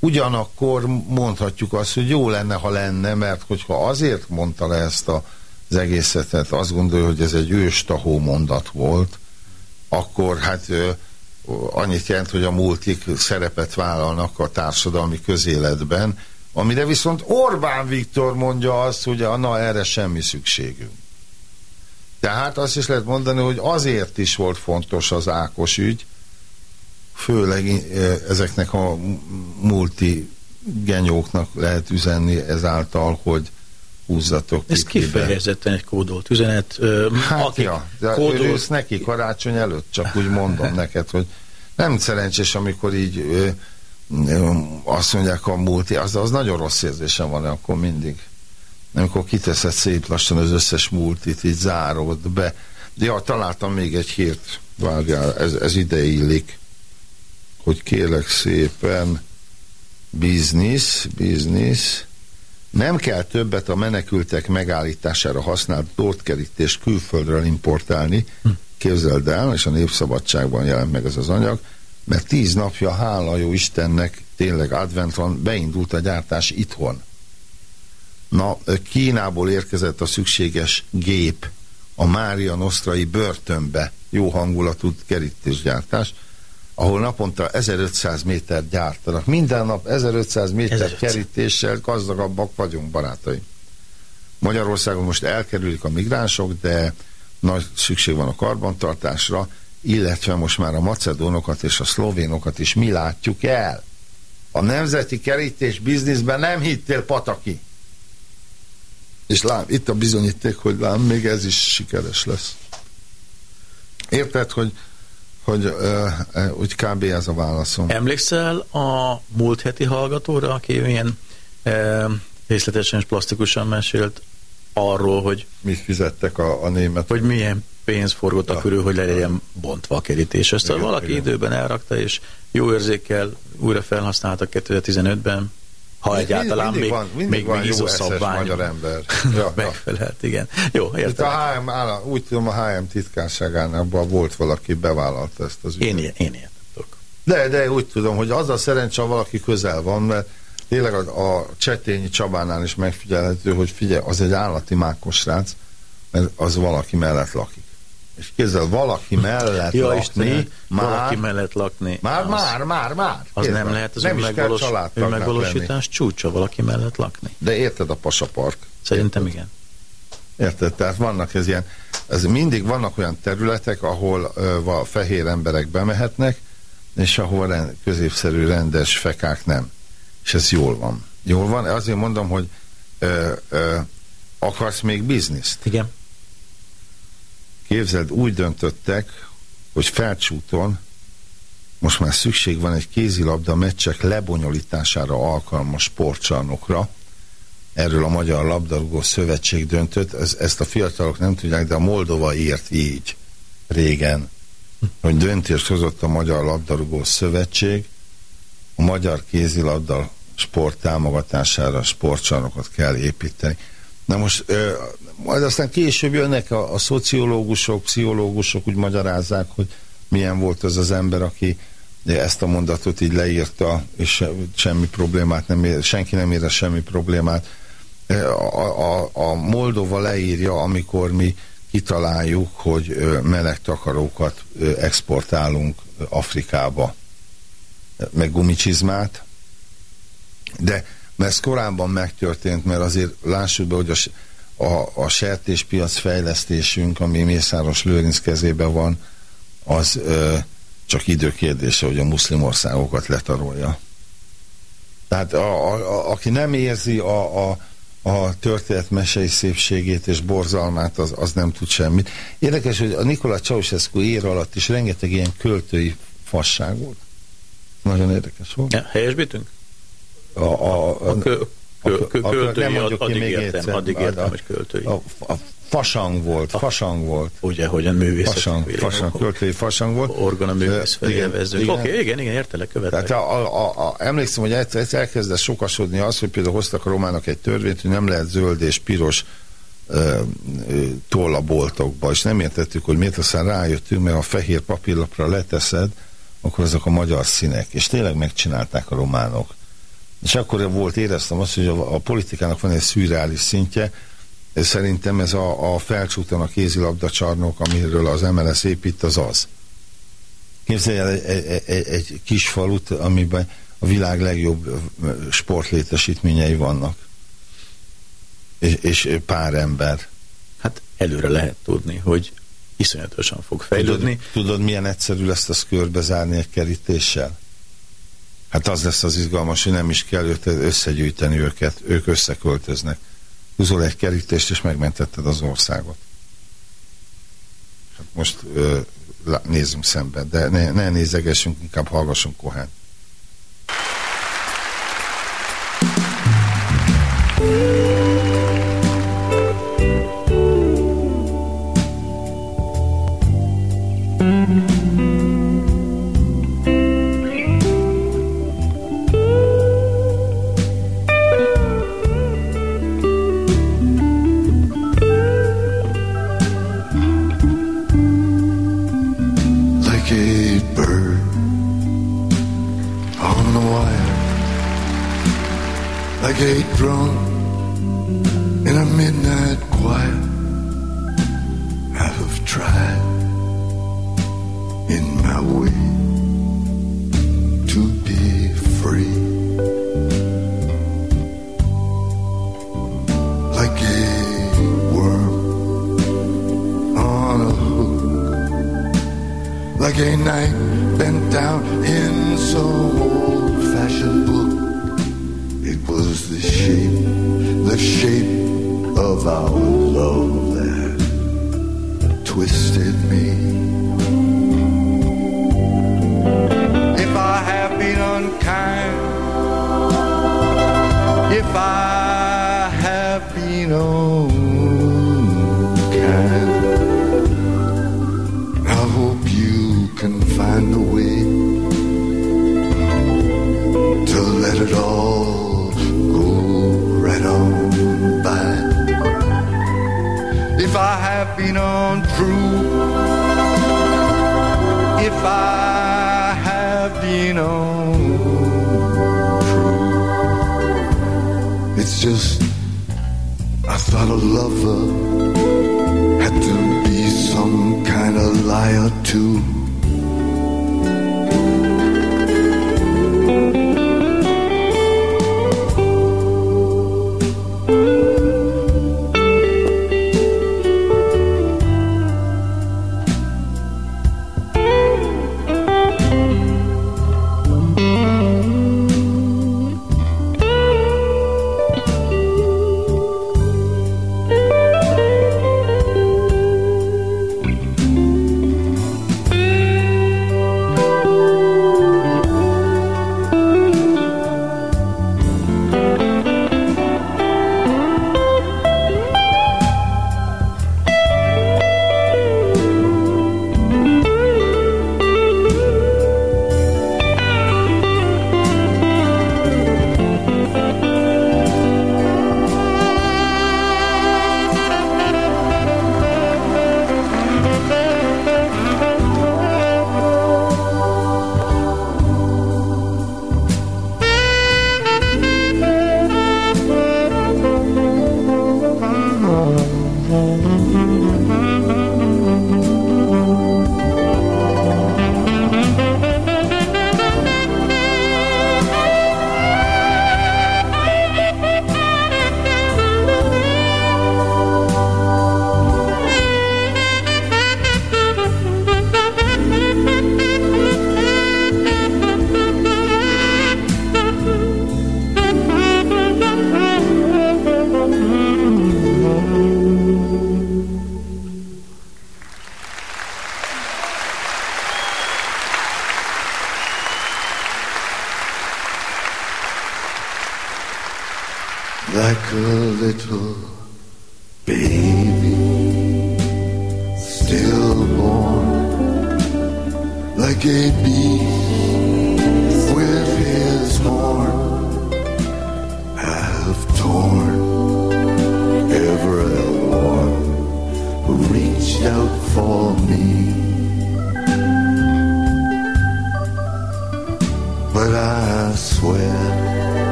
Ugyanakkor mondhatjuk azt, hogy jó lenne, ha lenne, mert hogyha azért mondta le ezt a, az egészetet, azt gondolja, hogy ez egy őstahó mondat volt, akkor hát ö, annyit jelent, hogy a multik szerepet vállalnak a társadalmi közéletben, amire viszont Orbán Viktor mondja azt, hogy na erre semmi szükségünk. Tehát azt is lehet mondani, hogy azért is volt fontos az Ákos ügy, főleg ezeknek a multi genyóknak lehet üzenni ezáltal, hogy húzzatok Ez kifejezetten egy kódolt üzenet. Hát akik ja, de kódolt... neki karácsony előtt, csak úgy mondom neked, hogy nem szerencsés, amikor így ö, ö, azt mondják a multi, az, az nagyon rossz érzésem van akkor mindig. Amikor kiteszed szép lassan az összes multit, így zárod be. De ja, találtam még egy hírt, várjál, ez, ez ide illik hogy kérlek szépen biznisz, biznisz, nem kell többet a menekültek megállítására használt dótkerítést külföldről importálni, hm. képzeld el, és a Népszabadságban jelent meg ez az anyag, mert tíz napja, hála jó Istennek, tényleg advent van, beindult a gyártás itthon. Na, Kínából érkezett a szükséges gép a Mária Nosztrai börtönbe, jó hangulatú kerítésgyártás, ahol naponta 1500 méter gyártanak. Minden nap 1500 méter 1500. kerítéssel gazdagabbak vagyunk, barátaim. Magyarországon most elkerülik a migránsok, de nagy szükség van a karbantartásra, illetve most már a macedónokat és a szlovénokat is mi látjuk el. A nemzeti kerítés bizniszben nem hittél pataki. És lám, itt a bizonyíték, hogy lám, még ez is sikeres lesz. Érted, hogy hogy uh, úgy kb. ez a válaszom. Emlékszel a múlt heti hallgatóra, aki ilyen uh, részletesen és plastikusan mesélt arról, hogy mit fizettek a, a német? Hogy milyen pénz forgott a Ja. körül, hogy le legyen bontva a kerítés. Ezt Igen, valaki igen. időben elrakta, és jó érzékkel újra felhasználta 2015-ben, ha Mindig- egyáltalán mindig még, van, mindig még, van még jó szabvány magyar ember. Ja, ja. megfelelt, igen. Jó, Itt értem. a HM, áll, úgy tudom, a HM titkárságánál volt valaki, bevállalta ezt az ügyet. Én, én tudok. De, de úgy tudom, hogy az a szerencse, ha valaki közel van, mert tényleg a, a Csetényi Csabánál is megfigyelhető, hogy figyelj, az egy állati mákos srác, mert az valaki mellett lakik. És kézzel valaki mellett Ja, lakni, Istenem, már, valaki mellett lakni. már, az, már, már, már. Az Kézzel. nem lehet az nem önmegvalós, családtagnak lenni. önmegvalósítás csúcsa valaki mellett lakni. De érted a pasapark? Szerintem igen. Érted? Tehát vannak ez ilyen, ez mindig vannak olyan területek, ahol ö, a fehér emberek bemehetnek, és ahol rend, középszerű, rendes fekák nem. És ez jól van. Jól van, azért mondom, hogy ö, ö, akarsz még bizniszt? Igen. Képzeld, úgy döntöttek, hogy felcsúton most már szükség van egy kézilabda meccsek lebonyolítására alkalmas sportcsarnokra. Erről a Magyar Labdarúgó Szövetség döntött. Ez, ezt a fiatalok nem tudják, de a Moldova írt így régen, hogy döntést hozott a Magyar Labdarúgó Szövetség a magyar kézilabda sport támogatására sportcsarnokot kell építeni. Na most, majd aztán később jönnek a, a szociológusok, pszichológusok, úgy magyarázzák, hogy milyen volt az az ember, aki ezt a mondatot így leírta, és se, semmi problémát nem ér, senki nem érez semmi problémát. A, a, a Moldova leírja, amikor mi kitaláljuk, hogy meleg takarókat exportálunk Afrikába, meg gumicsizmát, de mert ez korábban megtörtént, mert azért lássuk be, hogy a, a, a sertéspiac fejlesztésünk, ami Mészáros Lőrinc kezében van, az ö, csak idő kérdése, hogy a muszlim országokat letarolja. Tehát a, a, a, aki nem érzi a, a, a történet mesei szépségét és borzalmát, az, az nem tud semmit. Érdekes, hogy a Nikola Ceausescu ér alatt is rengeteg ilyen költői fasság volt. Nagyon érdekes volt. Ja, helyesbítünk? A, a, a, A kö, kö, a- kö, a- költői, nem mondjuk ki addig még értem, egyszer. addig A- értem, a- hogy költői. a, a fasang volt, fasang volt. Ugye, hogyan művészet. Fasang, fasang, költői fasang volt. Orgona művész felélvező. Oké, okay, igen, igen, értelek, követlek. Tehát a, a, a, emlékszem, hogy egyszer elkezdett sokasodni az, hogy például hoztak a románok egy törvényt, hogy nem lehet zöld és piros toll a boltokba, és nem értettük, hogy miért aztán rájöttünk, mert ha fehér papírlapra leteszed, akkor azok a magyar színek, és tényleg megcsinálták a románok. És akkor volt, éreztem azt, hogy a, a politikának van egy szürreális szintje, szerintem ez a, a felcsúton a kézilabda csarnok, amiről az MLS épít, az az. Képzelj el egy, egy, egy, egy kis falut, amiben a világ legjobb sportlétesítményei vannak. És, és pár ember. Hát előre lehet tudni, hogy iszonyatosan fog fejlődni. Tudod, tudod, milyen egyszerű lesz azt körbezárni egy kerítéssel? Hát az lesz az izgalmas, hogy nem is kell összegyűjteni őket, ők összeköltöznek. Húzol egy kerítést, és megmentetted az országot. Hát most ö, nézzünk szembe, de ne, ne nézegessünk, inkább hallgassunk Kohán. like been untrue, if I have been untrue, it's just I thought a lover had to be some kind of liar too.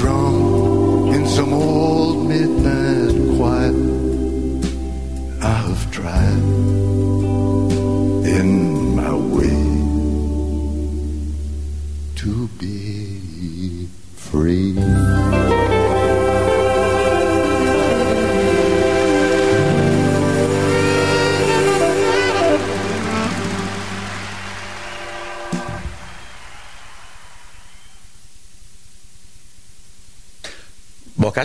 drawn.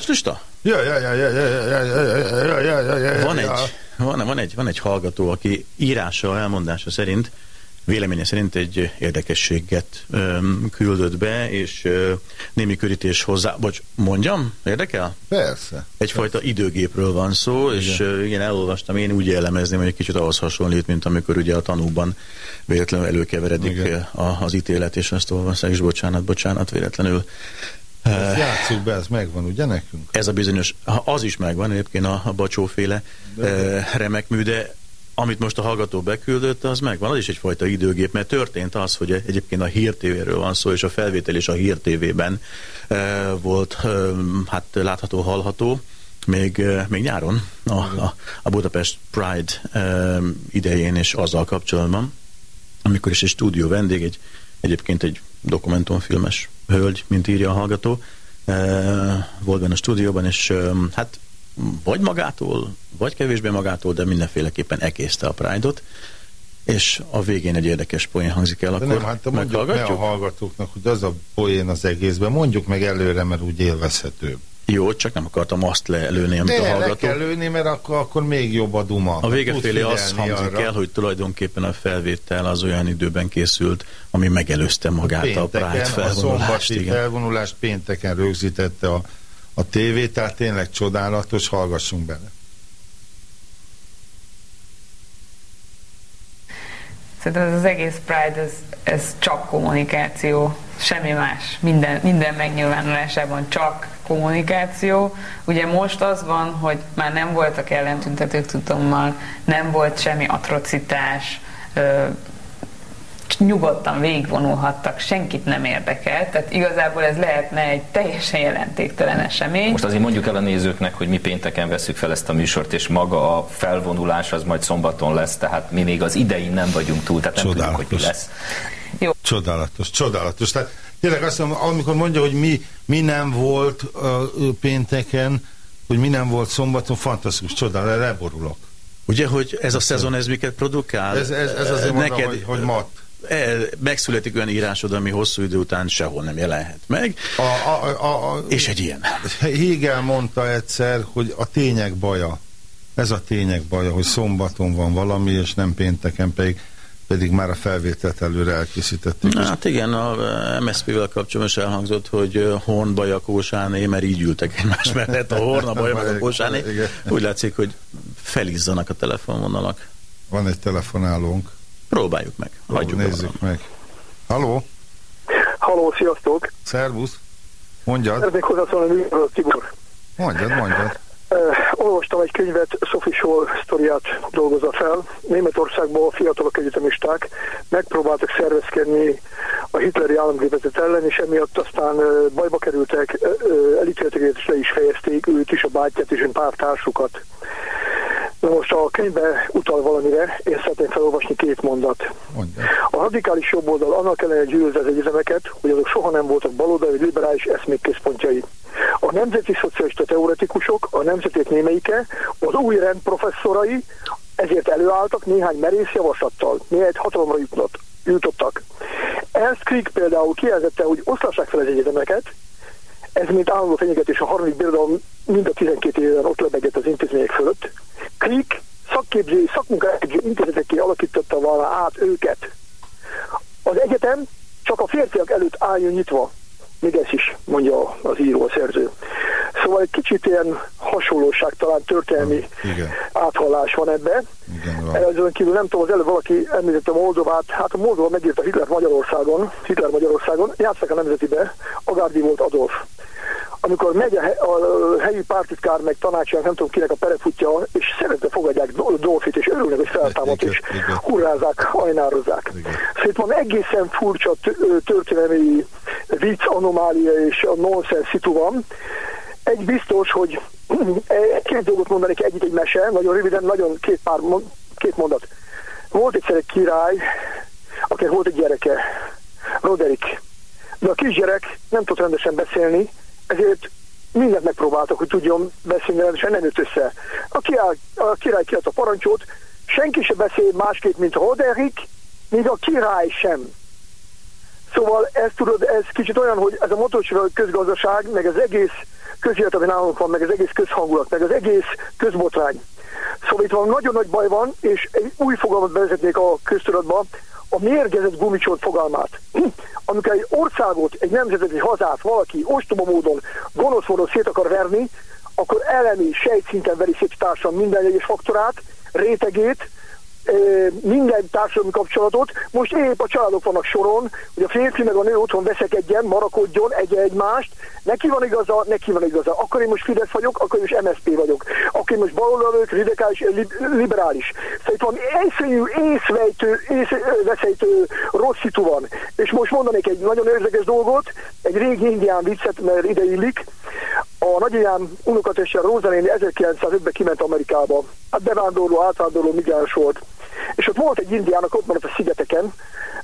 Bakácslista? Ja, ja, ja, ja, ja, ja, ja, ja, ja, ja, ja, Van egy, van, van, egy, van egy hallgató, aki írása, elmondása szerint, véleménye szerint egy érdekességet öm, küldött be, és ö, némi körítés hozzá, bocs, mondjam, érdekel? Persze. Egyfajta időgépről van szó, igen. és ö, igen, elolvastam, én úgy jellemezném, hogy egy kicsit ahhoz hasonlít, mint amikor ugye a tanúban véletlenül előkeveredik Igen. a, az ítélet, és azt olvassák, és bocsánat, bocsánat, véletlenül Ezt játsszuk be, ez megvan, ugye nekünk? Ez a bizonyos, az is megvan egyébként a, a bacsóféle de. remek mű, de amit most a hallgató beküldött, az megvan, az is egyfajta időgép, mert történt az, hogy egyébként a hírtévéről van szó, és a felvétel is a hírtévében e, volt e, hát látható, hallható, még, e, még nyáron a, a, a Budapest Pride e, idején és azzal kapcsolatban, amikor is egy stúdió vendég, egy, egyébként egy dokumentumfilmes hölgy, mint írja a hallgató, e, volt benne a stúdióban, és e, hát vagy magától, vagy kevésbé magától, de mindenféleképpen ekészte a Pride-ot, és a végén egy érdekes poén hangzik el, akkor nem, hát mondjuk a hallgatóknak, hogy az a poén az egészben, mondjuk meg előre, mert úgy élvezhetőbb. Jó, csak nem akartam azt lelőni, amit De, a hallgató. kell lőni, mert akkor, akkor még jobb a duma. A vége félé az hangzik arra. el, hogy tulajdonképpen a felvétel az olyan időben készült, ami megelőzte magát a, pénteken, a Pride felvonulást. A igen. felvonulást pénteken rögzítette a a tévé, tehát tényleg csodálatos, hallgassunk bele. Szerintem ez az egész Pride, ez, ez csak kommunikáció, semmi más. Minden, minden megnyilvánulásában csak kommunikáció. Ugye most az van, hogy már nem voltak ellentüntetők tudommal, nem volt semmi atrocitás, nyugodtan végigvonulhattak, senkit nem érdekel, tehát igazából ez lehetne egy teljesen jelentéktelen esemény. Most azért mondjuk el a nézőknek, hogy mi pénteken veszük fel ezt a műsort, és maga a felvonulás az majd szombaton lesz, tehát mi még az idején nem vagyunk túl, tehát nem tudjuk, hogy mi lesz. Jó. Csodálatos, csodálatos. Tehát tényleg azt mondom, amikor mondja, hogy mi, mi nem volt uh, pénteken, hogy mi nem volt szombaton, fantasztikus, csodálatos, leborulok. Ugye, hogy ez a szezon, ez miket produkál? Ez, ez, ez azért Neked, mondom, hogy, hogy mat megszületik olyan írásod, ami hosszú idő után sehol nem jelenhet meg, a, a, a, a, és egy ilyen. Hegel mondta egyszer, hogy a tények baja. Ez a tények baja, hogy szombaton van valami, és nem pénteken pedig pedig már a felvételt előre elkészítették. Na, hát igen, a MSZP-vel kapcsolatban elhangzott, hogy Horn, Baja, Kósáné, mert így ültek egymás mellett, a Horn, a Baja, meg a Kósáné. Úgy látszik, hogy felizzanak a telefonvonalak. Van egy telefonálónk. Próbáljuk meg. Hagyjuk nézzük meg. Haló? Haló, sziasztok! Szervusz! Mondjad. Szeretnék hozzászólni, Tibor. Mondjad, mondjad. Uh, olvastam egy könyvet, Sophie Scholl sztoriát dolgozza fel. Németországban fiatalok egyetemisták megpróbáltak szervezkedni a hitleri államgépezet ellen, és emiatt aztán uh, bajba kerültek, uh, elítéltek és le is fejezték őt is, a bátyját és pár társukat. Na most a könyvbe utal valamire, én szeretném felolvasni két mondat. Mondja. A radikális jobboldal annak ellenére gyűlölte az egyetemeket, hogy azok soha nem voltak baloldali liberális eszmék központjai. A nemzeti szocialista teoretikusok, a nemzetét némeike, az új rend professzorai ezért előálltak néhány merész javaslattal, miért hatalomra jutnott, jutottak. Ernst Krieg például kijelentette, hogy oszlassák fel az egyetemeket, ez mint állandó fenyegetés a harmadik birodalom mind a 12 évben ott lebegett az intézmények fölött. Krik szakképző, szakmunkájú intézetekké alakította volna át őket. Az egyetem csak a férfiak előtt álljon nyitva. Még ez is, mondja az író, a szerző. Szóval egy kicsit ilyen hasonlóság, talán történelmi Igen. áthallás van ebbe. Ezen kívül nem tudom, az előbb valaki említette Moldovát, hát a Moldova megírta Hitler Magyarországon, Hitler Magyarországon, játszák a nemzetibe, Agárdi volt Adolf amikor megy a, a helyi pártitkár meg tanácsának, nem tudom kinek a perefutja, és szeretve fogadják Dolfit, és örülnek, hogy feltámadt, és hurrázák, hajnározzák. Szóval itt van egészen furcsa történelmi vicc, anomália és a nonsens szitu van. Egy biztos, hogy két dolgot mondanék, egyik egy mese, nagyon röviden, nagyon két pár, két mondat. Volt egyszer egy király, akinek volt egy gyereke, Roderick. De a kisgyerek nem tud rendesen beszélni, ezért mindent megpróbáltak, hogy tudjon beszélni, rendesen nem jött össze. A király, a király kiadta parancsot, senki sem beszél másképp, mint Roderick, még a király sem. Szóval ez tudod, ez kicsit olyan, hogy ez a motorcsővel közgazdaság, meg az egész közélet, ami nálunk van, meg az egész közhangulat, meg az egész közbotrány. Szóval itt van nagyon nagy baj van, és egy új fogalmat bevezetnék a köztudatba, a mérgezett gumicsont fogalmát. Amikor egy országot, egy nemzetet, egy hazát valaki ostoba módon, gonosz módon szét akar verni, akkor elemi sejtszinten veri szét társadalom minden egyes faktorát, rétegét, minden társadalmi kapcsolatot. Most épp a családok vannak soron, hogy a férfi meg a nő otthon veszekedjen, marakodjon egy egymást, neki van igaza, neki van igaza. Akkor én most Fidesz vagyok, akkor én most MSZP vagyok. Akkor én most baloldal vagyok, radikális, liberális. Szóval itt van egyszerű, észvejtő, észveszejtő rossz szitu van. És most mondanék egy nagyon érzekes dolgot, egy régi indián viccet, mert ide illik. A nagyanyám unokatesse Rosaléni 1905-ben kiment Amerikába. Hát bevándorló, átvándorló migráns volt. És ott volt egy indiának, ott maradt a szigeteken,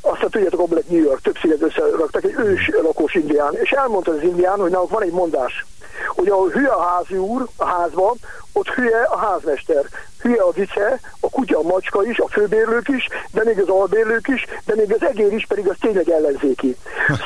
aztán tudjátok, abban lett New York, több sziget összeraktak, egy ős lakós indián, és elmondta az indián, hogy náluk van egy mondás, hogy ahol hülye a házi úr a házban, ott hülye a házmester hülye a vice, a kutya, a macska is, a főbérlők is, de még az albérlők is, de még az egér is pedig az tényleg ellenzéki.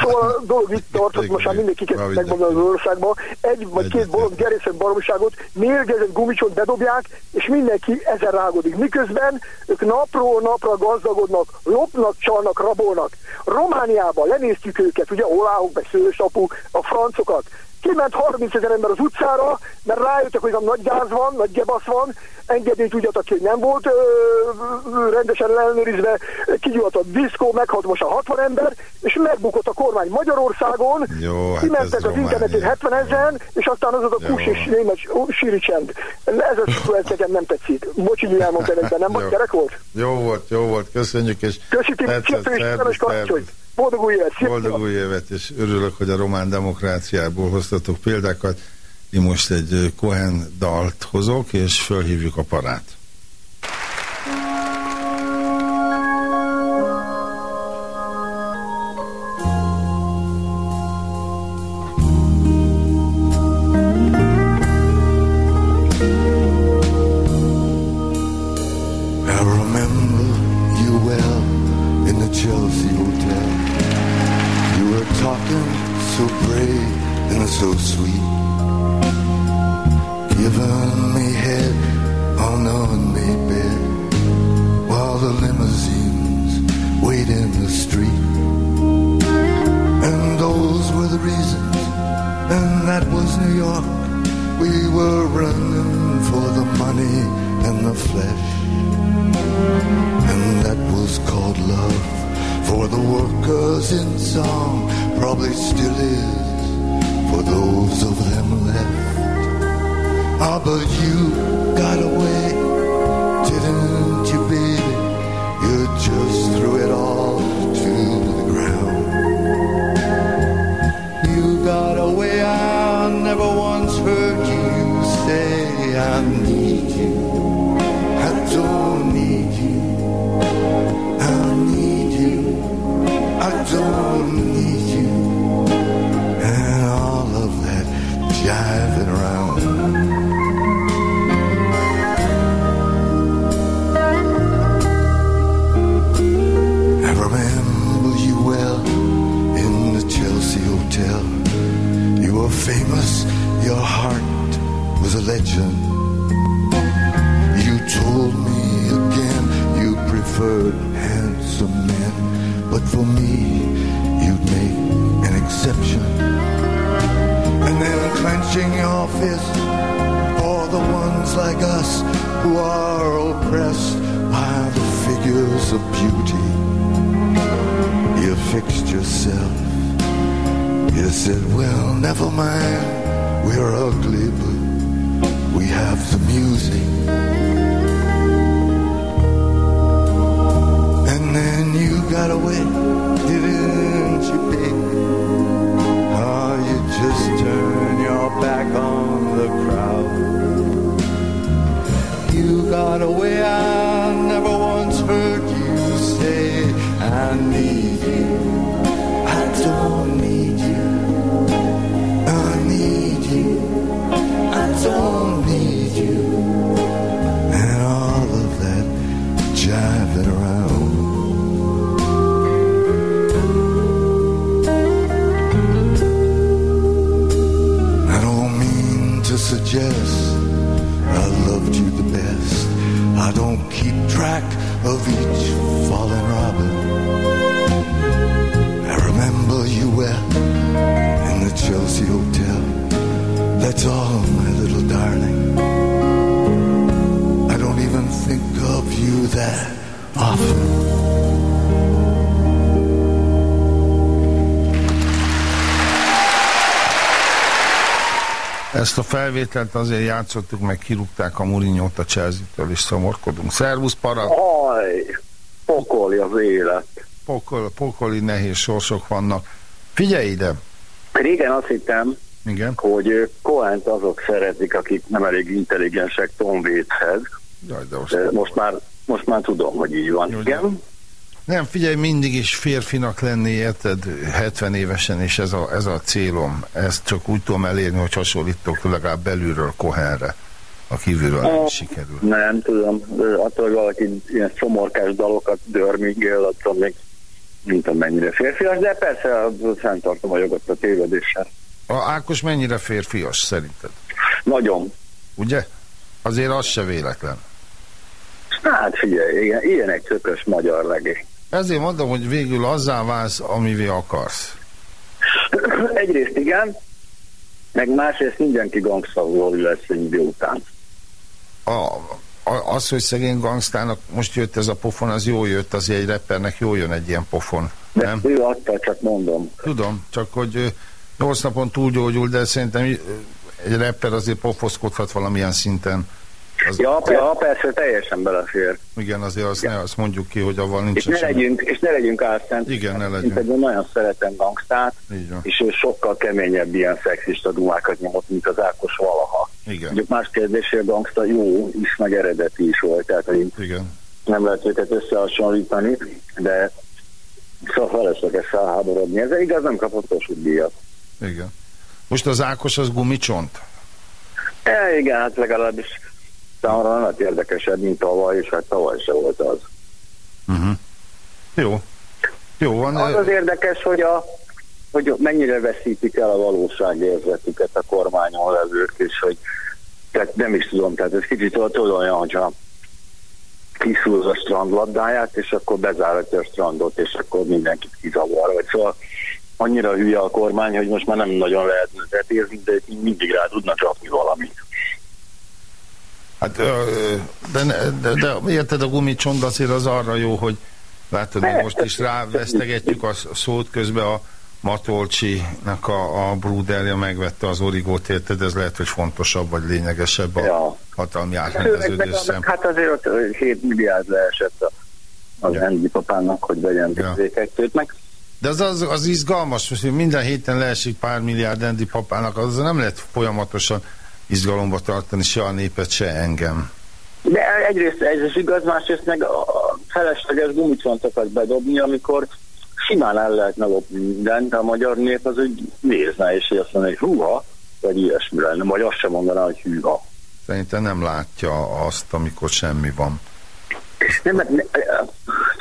Szóval a dolog itt tart, hogy most már mindenkiket megmondani az országban, egy vagy két bolond gerészet baromságot mérgezett gumicsot bedobják, és mindenki ezen rágodik. Miközben ők napról napra gazdagodnak, lopnak, csalnak, rabolnak. Romániában lenéztük őket, ugye oláhok, meg szősapu, a francokat, kiment 30 ezer ember az utcára, mert rájöttek, hogy a nagy gáz van, nagy gebasz van, engedélyt úgy adtak ki, hogy nem volt ö, rendesen ellenőrizve, kigyulladt a diszkó, meghalt most a 60 ember, és megbukott a kormány Magyarországon, Jó, hát kimentek az internetén 70 ezeren, és aztán az az a kus és német síri csend. Ez a szituáció nem tetszik. Bocsi, hogy elmondtam egyben, nem vagy gyerek volt? Jó volt, jó volt, köszönjük, és Köszönjük, tetszett, Boldog új évet! Boldog új évet, és örülök, hogy a román demokráciából hoztatok példákat. Én most egy Cohen dalt hozok, és fölhívjuk a parát. That's all, my little darling. I don't even think of you that often. Ezt a felvételt azért játszottuk, meg kirúgták a Murinyót a Chelsea-től, és szomorkodunk. Szervusz, para! Aj, pokoli az élet. Pokol, pokoli nehéz sorsok vannak. Figyelj ide! Régen azt hittem, igen? hogy Cohen-t azok szeretik, akik nem elég intelligensek Waitshez. Jaj, de most... Most már, most már tudom, hogy így van. Jó, Igen? Nem, figyelj, mindig is férfinak lenni, érted, 70 évesen, és ez a, ez a célom. Ezt csak úgy tudom elérni, hogy hasonlítok legalább belülről Kohenre, a kívülről nem sikerül. Nem tudom, attól, hogy valaki ilyen szomorkás dalokat dörmigél, attól még nem tudom mennyire férfias, de persze fenntartom a jogot a tévedéssel. A Ákos mennyire férfias szerinted? Nagyon. Ugye? Azért az se véletlen. Hát figyelj, igen, ilyen egy tökös magyar legény. Ezért mondom, hogy végül azzá válsz, amivé akarsz. Egyrészt igen, meg másrészt mindenki gangszavóli lesz egy idő után. A, a, az, hogy szegény gangstának most jött ez a pofon, az jó jött, azért egy rappernek jó jön egy ilyen pofon. De Nem? ő adta, csak mondom. Tudom, csak hogy 8 napon túlgyógyul, de szerintem egy rapper azért pofoszkodhat valamilyen szinten. Az, Ja, ja, persze, teljesen belefér. Igen, azért azt, ne, azt mondjuk ki, hogy avval És nincs ne legyünk, és ne legyünk álszent. Igen, ne Én legyünk. például nagyon szeretem gangstát, és ő sokkal keményebb ilyen szexista dumákat nyomott, mint az Ákos valaha. Igen. Mondjuk más kérdés, hogy a gangsta jó is, meg eredeti is volt, tehát hogy Igen. nem lehet őket összehasonlítani, de szóval felesleges felháborodni. Ez igaz, nem kapott Kossuth díjat. Igen. Most az Ákos az gumicsont? E, igen, hát legalábbis számomra nem érdekesebb, mint tavaly, és hát tavaly se volt az. Uh-huh. Jó. Jó van. Az az érdekes, hogy, a, hogy mennyire veszítik el a valóságérzetüket a kormányon levők, és hogy tehát nem is tudom, tehát ez kicsit ott olyan, hogyha kiszúz a strandlabdáját, és akkor bezáratja a strandot, és akkor mindenkit kizavar. Vagy szóval annyira hülye a kormány, hogy most már nem nagyon lehet tetézni, de mindig rá tudnak csapni valamit. Hát, de, ne- de, de érted, a gumicsont azért az arra jó, hogy látod, hogy most is rávesztegetjük a szót közben a Matolcsi-nak a, a brúderja megvette az origót, érted, ez lehet, hogy fontosabb vagy lényegesebb a Ja. hatalmi Főleg, átrendeződés szem. hát azért ott ö, 7 milliárd leesett a, az Ja. Andy papának, hogy vegyen Ja. ja. meg De az, az, az izgalmas, most hogy minden héten leesik pár milliárd endi papának, az nem lehet folyamatosan izgalomba tartani se a népet, se engem. De egyrészt ez is igaz, másrészt meg a felesleges gumicsontokat bedobni, amikor simán el lehet lopni mindent, de a magyar nép az úgy nézne, és azt mondja, hogy húha, vagy ilyesmi lenne, vagy azt sem mondaná, hogy hűha. Szerintem nem látja azt, amikor semmi van. Nem, mert ne,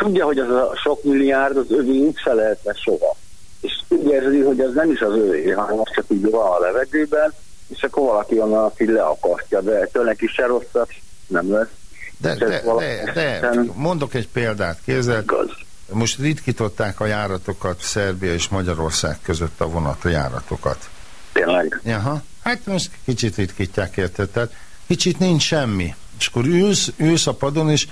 tudja, hogy az a sok milliárd az övé úgyse lehetne soha. És úgy érzi, hogy az nem is az övé, hanem az csak így van a levegőben, és akkor valaki onnan aki leakasztja, de ettől neki se rosszabb nem lesz. De, de, de, de, mondok egy példát, képzeld, Igaz. most ritkították a járatokat Szerbia és Magyarország között a vonat a járatokat. Tényleg. Jaha, hát most kicsit ritkítják, érted? Tehát kicsit nincs semmi. És akkor ülsz, ülsz a padon, és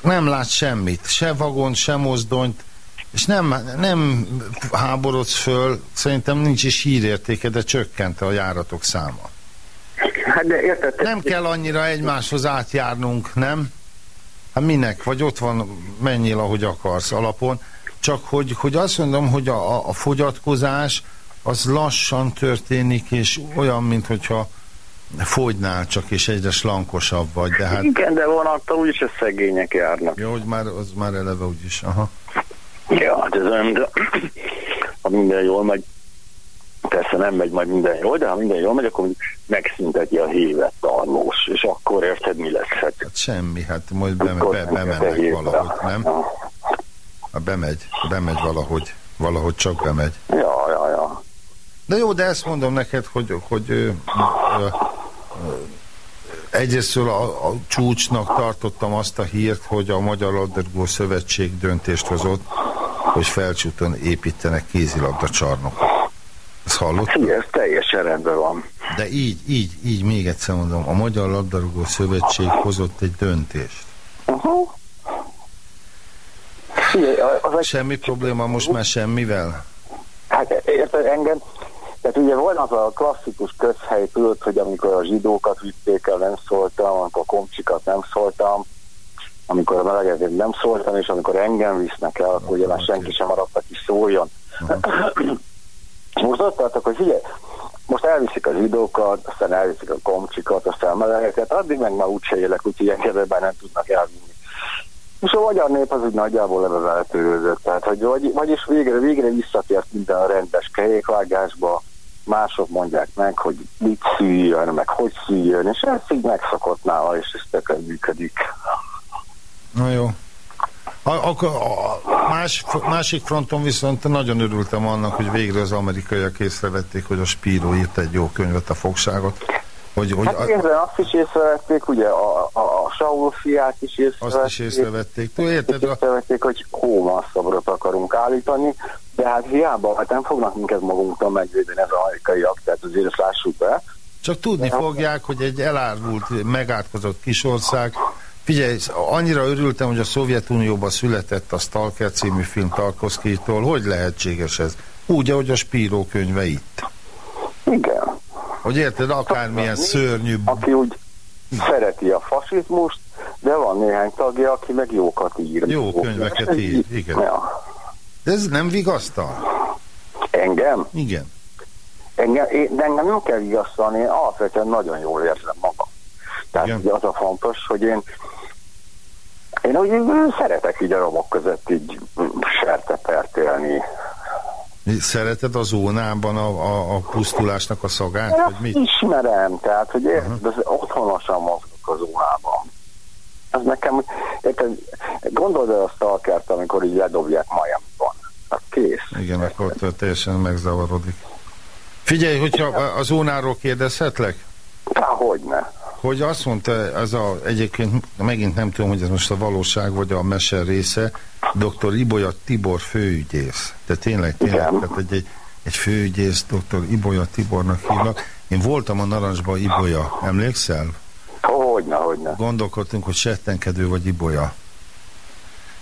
nem látsz semmit, se vagont, se mozdonyt, és nem, nem háborodsz föl, szerintem nincs is hírértéke, de csökkent a járatok száma. Hát de érted? Nem kell annyira egymáshoz átjárnunk, nem? Hát minek? Vagy ott van, menjél, ahogy akarsz alapon. Csak hogy, hogy azt mondom, hogy a, a- a fogyatkozás az lassan történik, és olyan, mint hogyha fogynál csak, és egyre slankosabb vagy, de hát Igen, de vonattal úgyis a szegények járnak. jó, hogy már, az már eleve úgyis. Aha. Ja, hát ez olyan, de ha minden jól megy, persze nem megy majd minden jól, de ha minden jól megy, akkor megszünteti a hévet tarlós, és akkor érted, mi lesz? Hát, Hát semmi, hát majd be, be, bemennek valahogy, nem? Hát bemegy, bemegy valahogy, valahogy csak bemegy. Ja, ja, ja. De jó, de ezt mondom neked, hogy, hogy ö, egyrésztől a, a csúcsnak tartottam azt a hírt, hogy a Magyar Labdarúgó Szövetség döntést hozott, hogy felcsúton építenek kézilabda csarnokot. Ezt hallott? Figyelj, ez teljesen rendben van. De így, így, így még egyszer mondom, a Magyar Labdarúgó Szövetség hozott egy döntést. Aha. Figyelj, az Semmi probléma most már semmivel? hát érted engem, Tehát ugye van az a klasszikus közhely, tudod, hogy amikor a zsidókat vitték el, nem szóltam, amikor a komcsikat nem szóltam, amikor a meleget nem szóltam, és amikor engem visznek el, akkor ugye már senki sem maradt, aki szóljon. most ott tartok, hogy figyelj, most elviszik a zsidókat, aztán elviszik a komcsikat, aztán a melegeket, addig meg már úgyse élek, úgyhogy ilyen kezeben nem tudnak elvinni. És a magyar nép az úgy nagyjából ebbe eltörődött. Tehát, hogy vagy, vagyis végre, végre visszatért minden a rendes kerékvágásba, mások mondják meg, hogy mit szüljön, meg hogy szüljön, és ez így megszokott nála, és ez tökön működik. Na jó. A, a, a más, másik fronton viszont nagyon örültem annak, hogy végre az amerikaiak észrevették, hogy a Spiro írt egy jó könyvet, a fogságot. Hogy, hogy hát a, azt is észrevették, ugye a, a, a Saul fiát is észrevették. Azt is észrevették. Tu érted? Észrevették, hogy hómasszabrot akarunk állítani, de hát hiába, hát nem fognak minket magunktól megvédeni ez az amerikaiak, tehát azért lássuk be. Csak tudni de fogják, hogy egy elárvult, megátkozott kisország Figyelj, annyira örültem, hogy a Szovjetunióban született a Stalker című film Tarkovszkijtól. Hogy lehetséges ez? Úgy, ahogy a Spíró könyve itt. Igen. Hogy érted, akármilyen szörnyű... Aki úgy szereti a fasizmust, de van néhány tagja, aki meg jókat ír. Jó könyveket ír, igen. Ja. De ez nem vigasztal? Engem? Igen. Engem, én, de engem nem kell vigasztalni, én alapvetően nagyon jól érzem magam. Tehát Igen. az a fontos, hogy én én úgy szeretek így a romok között így sertepert élni. Szereted a zónában a, a, a pusztulásnak a szagát? Én vagy mit? ismerem, tehát hogy érted, uh -huh. otthonosan mozgok a zónában. Az nekem, érted, gondold el a stalkert, amikor így ledobják Miami-ban. Hát kész. Igen, akkor teljesen megzavarodik. Figyelj, hogyha a zónáról kérdezhetlek? Há, hogyne hogy azt mondta, ez a, egyébként megint nem tudom, hogy ez most a valóság vagy a mese része, dr. Ibolya Tibor főügyész. De tényleg, tényleg, tehát egy, egy, főügyész, dr. Ibolya Tibornak hívnak. Én voltam a Narancsba Ibolya, emlékszel? Hogyne, hogyne. Gondolkodtunk, hogy settenkedő vagy Ibolya.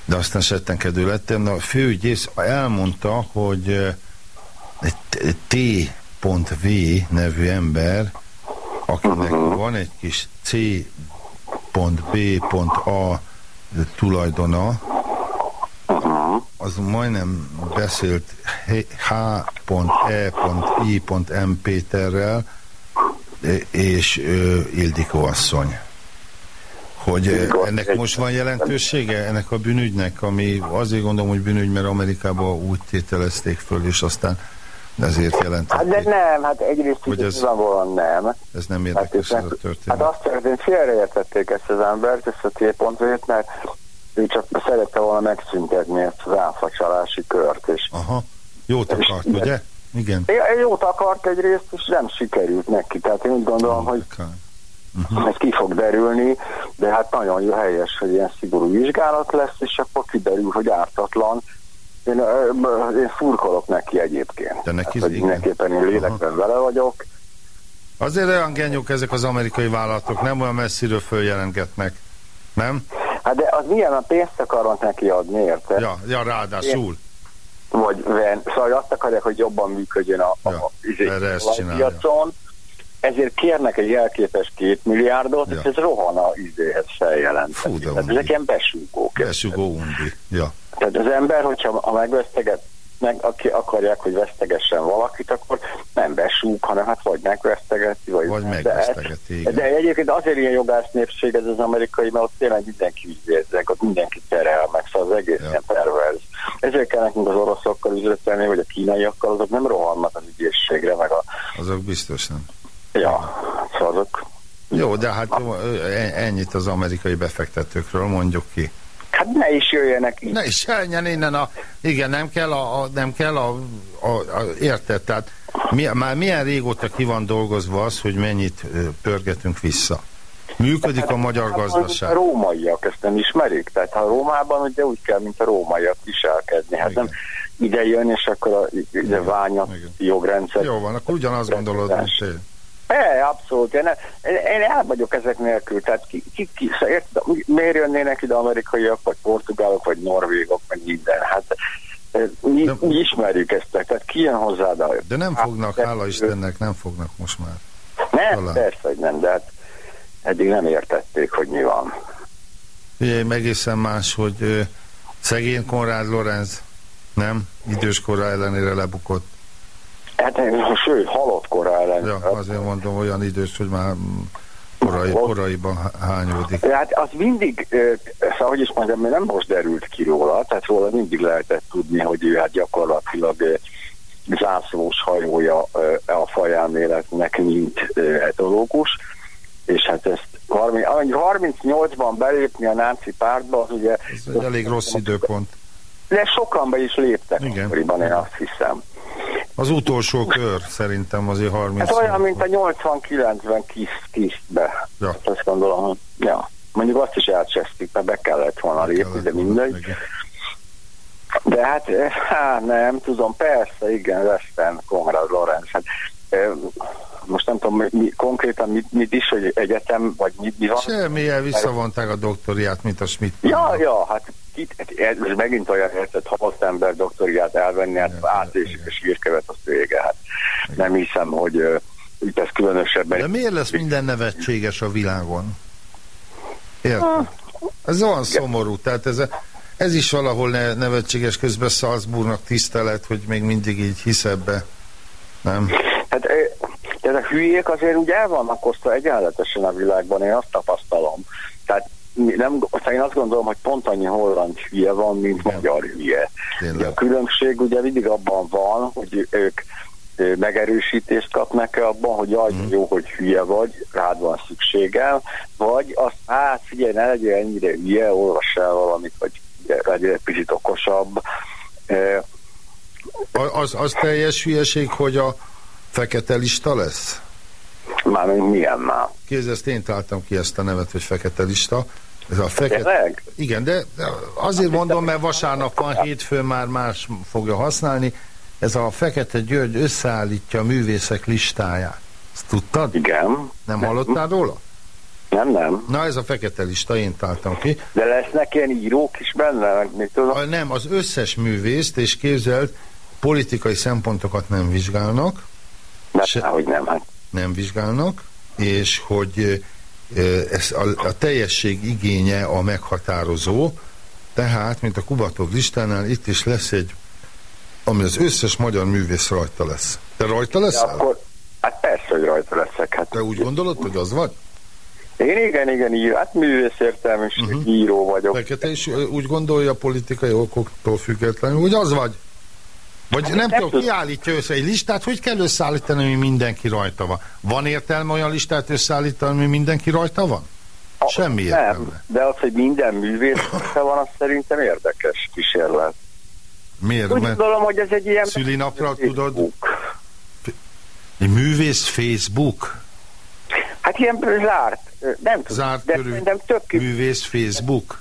De aztán settenkedő lettem. De a főügyész elmondta, hogy egy T.V. nevű ember akinek uh-huh. van egy kis C.B.A. tulajdona, az majdnem beszélt H.E.I.M. Péterrel és Ildikó asszony. Hogy ennek most van jelentősége, ennek a bűnügynek, ami azért gondolom, hogy bűnügy, mert Amerikában úgy tételezték föl, és aztán ezért jelent. Hát de nem, hát egyrészt hogy ez, nem. Ez nem érdekes hát, ez a történet. Hát azt történt, félreértették ezt az embert, ezt a T-pontvét, mert ő csak szerette volna megszüntetni ezt az áfacsalási kört. És, Aha, jót akart, és, ugye? Igen. Jót akart egyrészt, és nem sikerült neki. Tehát én úgy gondolom, oh, hogy uh-huh. ez ki fog derülni, de hát nagyon jó helyes, hogy ilyen szigorú vizsgálat lesz, és akkor kiderül, hogy ártatlan, én, én furkolok neki egyébként. De neki hát, mindenképpen én lélekben Aha. vele vagyok. Azért olyan genyók ezek az amerikai vállalatok, nem olyan messziről följelentgetnek, nem? Hát de az milyen a pénzt akarnak neki adni, érted? Ja, ja ráadásul. Én, vagy ven, szóval azt akarják, hogy jobban működjön a, ja, a, izé, a piacon, ezért kérnek egy elképes két milliárdot, ja. és ez rohan a izéhez feljelent. Fú, de ezek ilyen besúgók. Besúgó undi, ja. Tehát az ember, hogyha ha megveszteget, meg aki akarják, hogy vesztegessen valakit, akkor nem besúg, hanem hát vagy megvesztegeti, vagy, vagy megvesztegeti. De, de egyébként azért ilyen jogász népség ez az amerikai, mert ott tényleg mindenki ügyvédzek, ott mindenki terel meg, szóval az egész ja. perverz. Ezért kell nekünk az oroszokkal üzletelni, vagy a kínaiakkal, azok nem rohannak az ügyészségre, meg a... Azok biztos nem. Ja, szóval azok... Jó, de hát ennyit az amerikai befektetőkről, mondjuk ki. Hát ne is jöjjenek így. Ne is jöjjen innen a... Igen, nem kell a... a nem kell a, a, a érted, tehát mi, már milyen régóta ki van dolgozva az, hogy mennyit pörgetünk vissza? Működik a magyar hát, gazdaság. A rómaiak ezt nem ismerik. Tehát ha Rómában ugye úgy kell, mint a rómaiak viselkedni. Hát Igen. nem ide jön, és akkor a ide ványa jogrendszer. Jó van, akkor ugyanazt gondolod, mint én. É, abszolút. Én, én, el vagyok ezek nélkül. Tehát ki, ki, ki, érted, miért jönnének ide amerikaiak, vagy portugálok, vagy norvégok, vagy minden? Hát mi, de, mi ismerjük ezt, tehát ki jön hozzá, de... De nem fognak, hála Istennek, nem fognak most már. Nem, Talán. persze, hogy nem, de hát eddig nem értették, hogy mi van. Ugye, egészen más, hogy ö, szegény Konrád Lorenz nem idős kora ellenére lebukott. Hát sőt, halott ellenére. Ja, azért mondom, olyan idős, hogy már korai, koraiban hányódik. Hát az mindig, szóval hogy is mondjam, nem most derült ki róla, tehát róla mindig lehetett tudni, hogy ő hát gyakorlatilag zászlós hajója a fajelméletnek, mint etológus, és hát ezt 38-ban belépni a náci pártba, az ugye... Ez egy elég rossz időpont. De sokan be is léptek Igen. akkoriban, én azt hiszem. Az utolsó kör szerintem azért 30. Hát olyan, mint a 89-ben kis, kisbe. Ja. Azt gondolom, ja. Mondjuk azt is elcsesztük, mert be kellett volna lépni, de mindegy. De hát, hát nem tudom, persze, igen, Western, Konrad Lorenz. Hát, most nem tudom mi, konkrétan mit, mit is, hogy egyetem, vagy mit mi van. Semmilyen visszavonták a doktoriát, mint a Schmidt. Ja, ja, hát itt, ez, ez megint olyan érted, ha azt ember doktoriát elvenni, hát átésik és sírkevet, az vége. Hát nem hiszem, hogy uh, itt ez különösebben. De miért lesz minden nevetséges a világon? Érted? Ez olyan szomorú, tehát ez, ez is valahol ne, nevetséges közben Salzburgnak tisztelet, hogy még mindig így hisz ebbe. Nem? Hát ezek hülyék azért úgy el vannak osztva egyenletesen a világban, én azt tapasztalom. Tehát nem, én azt gondolom, hogy pont annyi holland hülye van, mint Igen. magyar hülye. A különbség ugye mindig abban van, hogy ők megerősítést kapnak-e abban, hogy jaj, mm. jó, hogy hülye vagy, rád van szükségem, vagy azt, hát figyelj, ne legyél ennyire hülye, olvass el valamit, vagy legyél egy picit okosabb. Az, az teljes hülyeség, hogy a fekete lista lesz? Mármint milyen már? Ezt én találtam ki ezt a nevet, hogy fekete lista. Ez a fekete... Igen, de azért mondom, mert vasárnap van, hétfőn már más fogja használni. Ez a Fekete György összeállítja a művészek listáját. Ezt tudtad? Igen. Nem hallottál róla? Nem, nem. Na ez a fekete lista, én találtam ki. De lesznek ilyen írók is benne? Mit tudom? Nem, az összes művészt, és képzelt, politikai szempontokat nem vizsgálnak, Se, hogy nem, hát. Nem vizsgálnak, és hogy ez a, a teljesség igénye a meghatározó, tehát, mint a Kubatov listánál, itt is lesz egy, ami az összes magyar művész rajta lesz. Te rajta leszel? akkor, hát persze, hogy rajta leszek. Hát. Te úgy gondolod, hogy az vagy? Én igen, igen, író. Hát művész értelmeség, uh mhm. -huh. író vagyok. Fekete is úgy gondolja politikai okoktól függetlenül, hogy az vagy. Vagy hát nem, tudom, kiállítja össze egy listát, hogy kell összeállítani, ami mindenki rajta van? Van értelme olyan listát összeállítani, ami mindenki rajta van? Semmi értelme. Nem, de az, hogy minden művész van, az szerintem érdekes kísérlet. Miért? Úgy gondolom, hogy ez egy ilyen... Szülinapra tudod? Egy művész Facebook? Hát ilyen zárt, nem tudom. Zárt de körül tök... művész Facebook?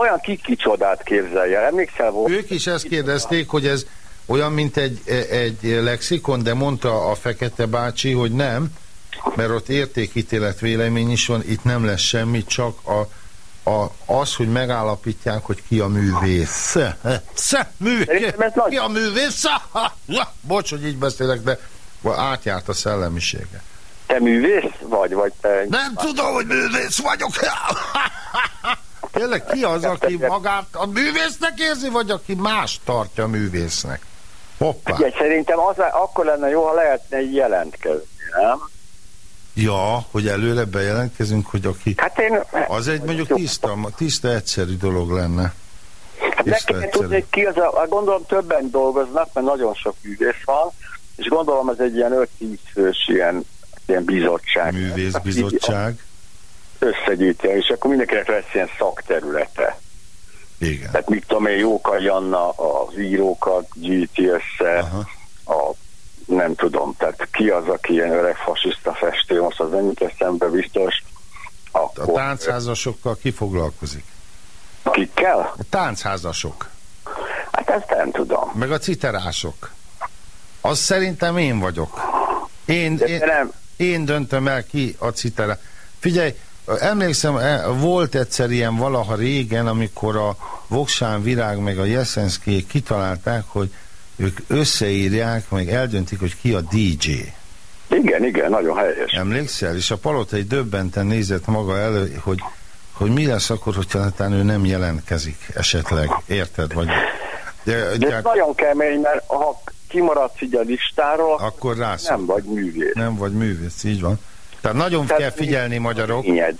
Olyan kiki-csodát képzelje, emlékszel volt? Ők is ezt kérdezték, hogy ez olyan, mint egy, egy lexikon, de mondta a Fekete bácsi, hogy nem, mert ott értékítélet vélemény is van, itt nem lesz semmi, csak a, a, az, hogy megállapítják, hogy ki a művész. Sze, mű, ki, ki a művész? Bocs, hogy így beszélek, de átjárt a szellemisége. Te művész vagy, vagy te... Nem tudom, hogy művész vagyok. Tényleg ki az, aki magát a művésznek érzi, vagy aki más tartja a művésznek? Hoppá. Ugye, szerintem az, akkor lenne jó, ha lehetne jelentkezni, nem? Ja, hogy előre bejelentkezünk, hogy aki... Hát én... Az egy mondjuk tiszta, tiszta egyszerű dolog lenne. Hát nekem tudni, ki az a, gondolom többen dolgoznak, mert nagyon sok művész van, és gondolom ez egy ilyen 5-10 fős ilyen, ilyen bizottság. Művészbizottság. Összegyűjtje, és akkor mindenkinek lesz ilyen szakterülete. Igen. Tehát mit tudom én, Jóka Janna az írókat gyűjti össze, Aha. a nem tudom, tehát ki az, aki ilyen öreg fasiszta festő, most az ennyit eszembe biztos. Akkor... A táncházasokkal ki foglalkozik? Kikkel? A táncházasok. Hát ezt nem tudom. Meg a citerások. Az szerintem én vagyok. Én, én, nem. én döntöm el ki a citerá. Figyelj, emlékszem, e, volt egyszer ilyen valaha régen, amikor a Voksán Virág meg a Jeszenszki kitalálták, hogy ők összeírják, meg eldöntik, hogy ki a DJ. Igen, igen, nagyon helyes. Emlékszel? És a palota egy döbbenten nézett maga elő, hogy, hogy mi lesz akkor, hogyha netán ő nem jelentkezik esetleg. Érted? Vagy, de, de ez nagyon kemény, mert ha kimaradsz így a listáról, akkor rász. nem vagy művész. Nem vagy művész, így van. Tehát nagyon Tehát kell figyelni magyarok. Ínyed.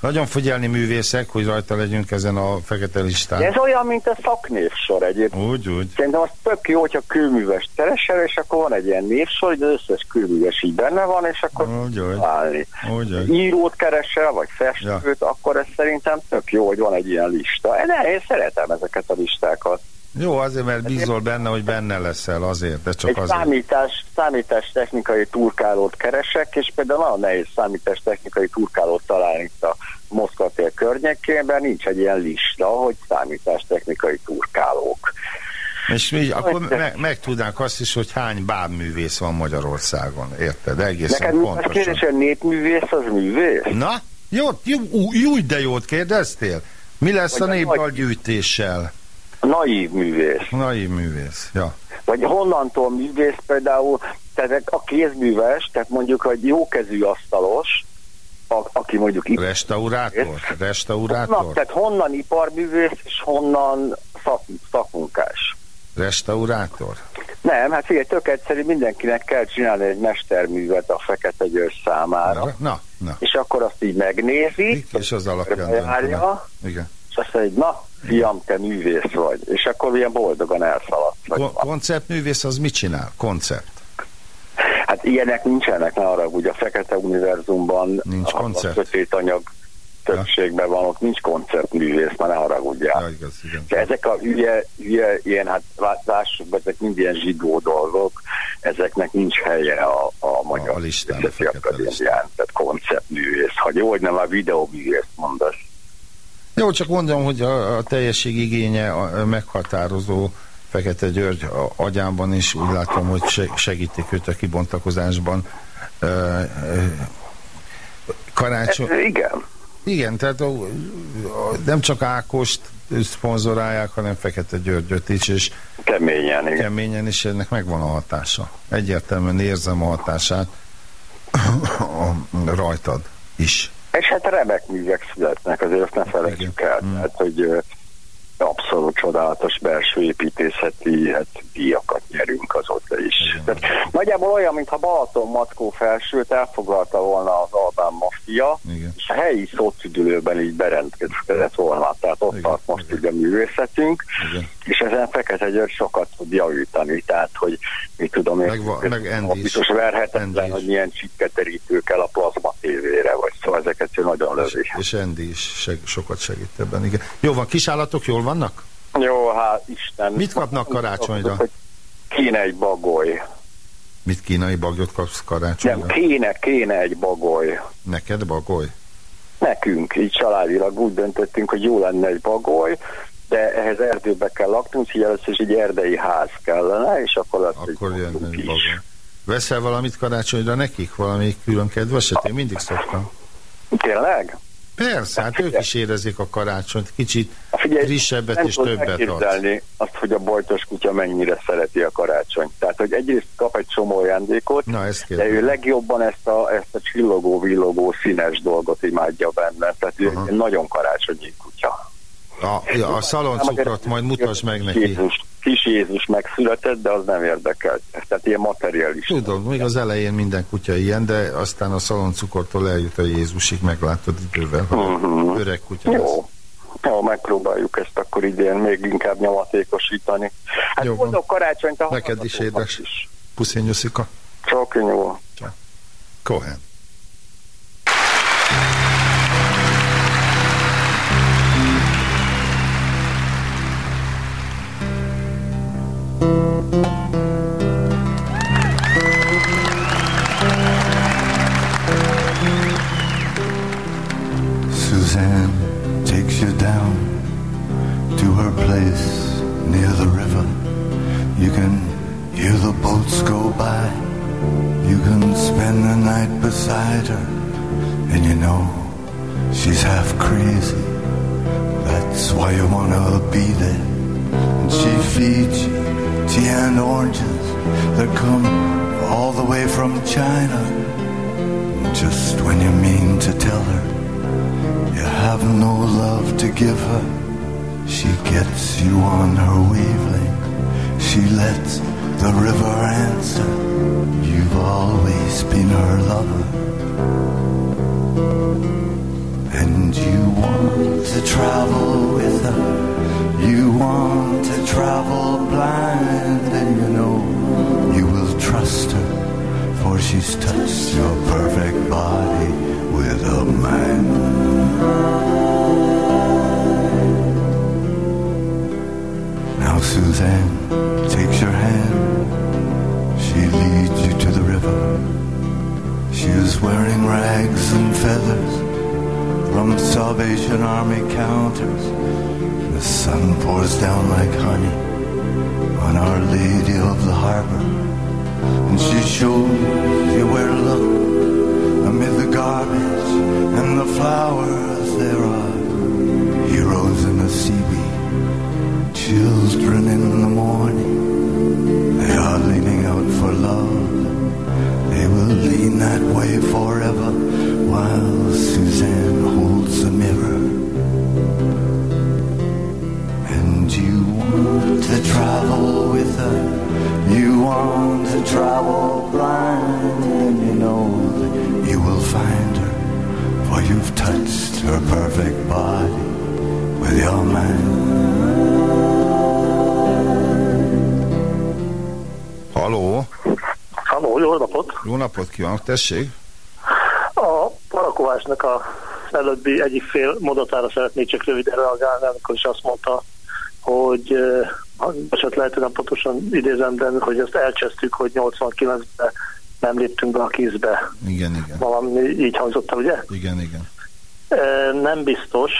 Nagyon figyelni művészek, hogy rajta legyünk ezen a fekete listán. Ez olyan, mint a szaknévsor egyébként. Úgy, úgy. Szerintem az tök jó, hogyha kőműves keresel, és akkor van egy ilyen névsor, hogy az összes kőműves így benne van, és akkor úgy, úgy. állni. Úgy, úgy. Írót keresel, vagy festőt, ja. akkor ez szerintem tök jó, hogy van egy ilyen lista. De én szeretem ezeket a listákat. Jó, azért, mert bízol benne, hogy benne leszel azért, de csak Egy azért. Számítás, számítás technikai turkálót keresek, és például nagyon nehéz számítás technikai turkálót találni itt a Moszkva tér környékén, mert nincs egy ilyen lista, hogy számítás technikai turkálók. És mi, akkor me, megtudnánk azt is, hogy hány bábművész van Magyarországon, érted? Egészen Neked pontosan. Neked kérdés, hogy népművész az művész? Na, jó, jó, jó, de jót kérdeztél. Mi lesz Vagy a népdalgyűjtéssel? Naív művész. Naív művész, ja. Vagy honnantól művész például, tehát a kézműves, tehát mondjuk egy jókezű asztalos, a, aki mondjuk... Restaurátor? Restaurátor? Honnan, tehát honnan iparművész, és honnan szak, szakmunkás? Restaurátor? Nem, hát figyelj, tök egyszerű, mindenkinek kell csinálni egy mesterművet a Fekete Győr számára. Na, na. na. És akkor azt így megnézi, és az alapján bejárja, Igen. és azt mondja, na, fiam, te művész vagy. És akkor ilyen boldogan elszaladt. Ko konceptművész az mit csinál? Koncept. Hát ilyenek nincsenek, ne arra, ugye a Fekete Univerzumban Nincs a, koncept. a sötét anyag többségben van, ott nincs konceptművész, már ne haragudjál. Ja, igaz, igen. De ezek a hülye, hülye ilyen, hát lássuk, ezek mind ilyen zsidó dolgok, ezeknek nincs helye a, a magyar a listán, a listán. Tehát konceptművész, ha jó, hogy nem a videóművész mondasz. Jó, csak mondom, hogy a, a teljesség igénye a meghatározó Fekete György agyában is úgy látom, hogy segítik őt a kibontakozásban. Karácsony... Igen. Igen, tehát a, a, nem csak Ákost szponzorálják, hanem Fekete Györgyöt is, és keményen, igen. keményen is ennek megvan a hatása. Egyértelműen érzem a hatását rajtad is. És hát remek művek születnek, azért ne felejtsük el. Mm. Tehát, hogy abszolút csodálatos belső építészeti hát, díjakat nyerünk azóta is. Tehát, nagyjából olyan, mintha Balaton Mackó felsőt elfoglalta volna az Albán Mafia, Igen. és a helyi szócüdülőben így berendkezett volna. Tehát ott tart most Igen. ugye a művészetünk, Igen. és ezen Fekete György sokat tud javítani. Tehát, hogy mit tudom én, meg, meg biztos verhetetlen, hogy milyen csikket terítők el a plazma tévére, vagy szóval ezeket ő nagyon lövi. És, és Andy is seg, sokat segít ebben, igen. Jó van, kisállatok jól vannak? Jó, hát Isten. Mit kapnak karácsonyra? Kéne egy bagoly. Mit kínai bagyot kapsz karácsonyra? Nem, kéne, kéne egy bagoly. Neked bagoly? Nekünk, így családilag úgy döntöttünk, hogy jó lenne egy bagoly, de ehhez erdőbe kell laknunk, így először is egy erdei ház kellene, és akkor lesz Akkor jön egy bagoly. Veszel valamit karácsonyra nekik? Valami külön kedveset? Én mindig szoktam. Tényleg? Persze, hát ők is érezik a karácsonyt, kicsit frissebbet és többet adsz. azt, hogy a bojtos kutya mennyire szereti a karácsonyt. Tehát, hogy egyrészt kap egy csomó ajándékot, Na, ezt de ő legjobban ezt a, ezt a csillogó, villogó, színes dolgot imádja benne. Tehát ő egy nagyon karácsonyi kutya. A, a szaloncukrot majd mutasd meg neki. Jézus, kis Jézus megszületett, de az nem érdekel. Tehát ilyen materiális. Tudom, még az elején minden kutya ilyen, de aztán a szaloncukortól eljut a Jézusig, meglátod idővel, hogy uh-huh. öreg kutya Jó. lesz. Jó, megpróbáljuk ezt akkor idén még inkább nyomatékosítani. Hát Jó boldog karácsonyt a Neked is édes. Puszi nyuszika. Csak jó. Cohen. Spend the night beside her. And you know she's half crazy. That's why you wanna be there. And she feeds you tea and oranges that come all the way from China. Just when you mean to tell her you have no love to give her, she gets you on her wavelength. She lets the river answer. You've always been her lover. And you want to travel with her. You want to travel blind, and you know you will trust her, for she's touched your perfect body with a mind. Now Suzanne takes your hand. She leads you to the river. She is wearing rags and feathers from Salvation Army counters. The sun pours down like honey on Our Lady of the Harbor. And she shows you where to look amid the garbage and the flowers. There are heroes in the seaweed children in the morning. They are leaning out for love. They will lean that way forever while Suzanne holds the mirror. And you want to travel with her. You want to travel blind. And you know that you will find her. For you've touched her perfect body with your mind. Halló, jó napot! Jó napot kívánok, tessék! A parakovásnak a előbbi egyik fél mondatára szeretnék csak röviden reagálni, amikor is azt mondta, hogy eset lehet, hogy nem pontosan idézem, de hogy ezt elcsesztük, hogy 89-ben nem léptünk be a kézbe. Igen, igen. Valami így hangzott ugye? Igen, igen. Nem biztos,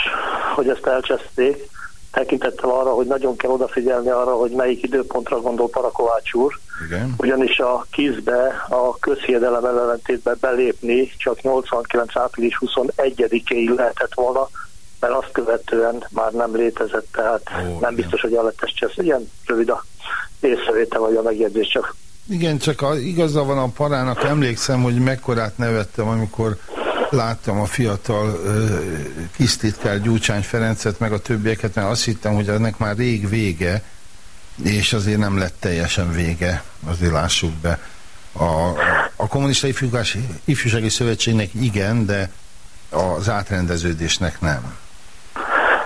hogy ezt elcseszték, tekintettel arra, hogy nagyon kell odafigyelni arra, hogy melyik időpontra gondol Parakovács úr. Igen. Ugyanis a kizbe a közhiedelem ellentétben belépni csak 89. április 21-éig lehetett volna, mert azt követően már nem létezett, tehát Ó, nem biztos, hogy eletes csesz. Ilyen rövid a észrevétel vagy a megjegyzés csak. Igen, csak a, igaza van a parának, emlékszem, hogy mekkorát nevettem, amikor láttam a fiatal uh, kisztitkár Gyurcsány Ferencet, meg a többieket, mert azt hittem, hogy ennek már rég vége, és azért nem lett teljesen vége, azért lássuk be. A, a kommunista ifjúsági, ifjúsági szövetségnek igen, de az átrendeződésnek nem.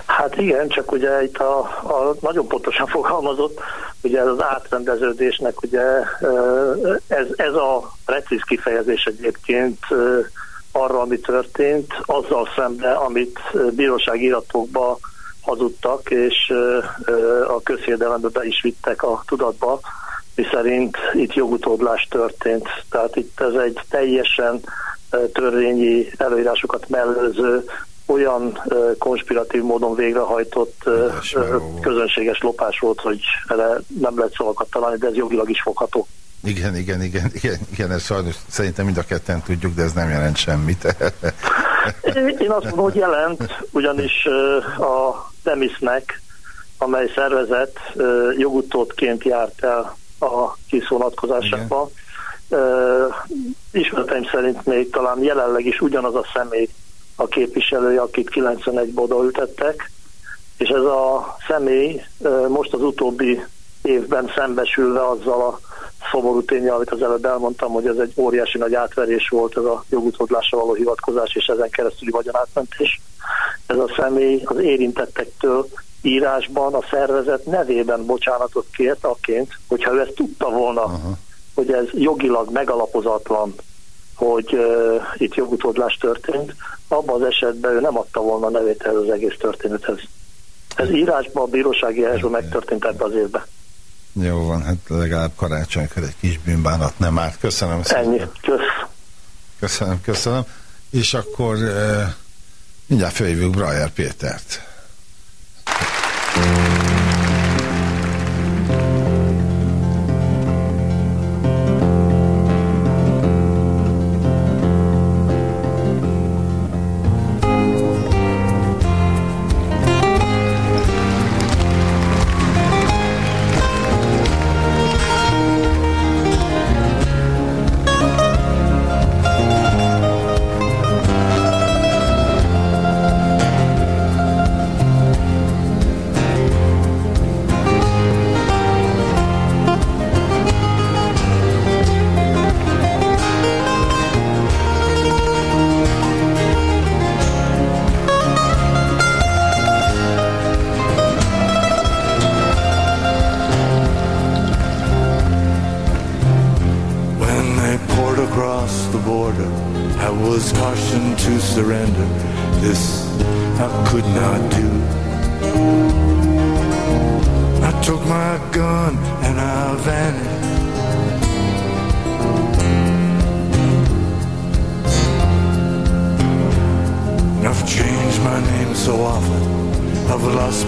Hát igen, csak ugye itt a, a nagyon pontosan fogalmazott, ugye ez az átrendeződésnek ugye ez, ez a precíz kifejezés egyébként arra, ami történt, azzal szemben, amit bírósági iratokba hazudtak, és a közhiedelembe be is vittek a tudatba, miszerint itt jogutódlás történt. Tehát itt ez egy teljesen törvényi előírásokat mellőző, olyan konspiratív módon végrehajtott közönséges lopás volt, hogy erre nem lehet szavakat találni, de ez jogilag is fogható. Igen, igen, igen, igen, igen, ez sajnos szerintem mind a ketten tudjuk, de ez nem jelent semmit. Én azt mondom, hogy jelent, ugyanis a Demisnek, amely szervezet jogutódként járt el a kiszónatkozásakba. Ismereteim szerint még talán jelenleg is ugyanaz a személy a képviselője, akit 91-ben odaültettek, és ez a személy most az utóbbi évben szembesülve azzal a szomorú ténye, amit az előbb elmondtam, hogy ez egy óriási nagy átverés volt, ez a jogutódlásra való hivatkozás, és ezen keresztüli vagyonátmentés. Ez a személy az érintettektől írásban a szervezet nevében bocsánatot kért akként, hogyha ő ezt tudta volna, uh-huh. hogy ez jogilag megalapozatlan, hogy uh, itt jogutódlás történt, abban az esetben ő nem adta volna a nevét ez az egész történethez. Ez írásban a bírósági eljárásban megtörtént ebbe az évben. Jó van, hát legalább karácsonykor egy kis bűnbánat nem árt. Köszönöm szépen. Ennyi, kösz. Köszönöm, köszönöm. És akkor uh, mindjárt följövünk Brajer Pétert.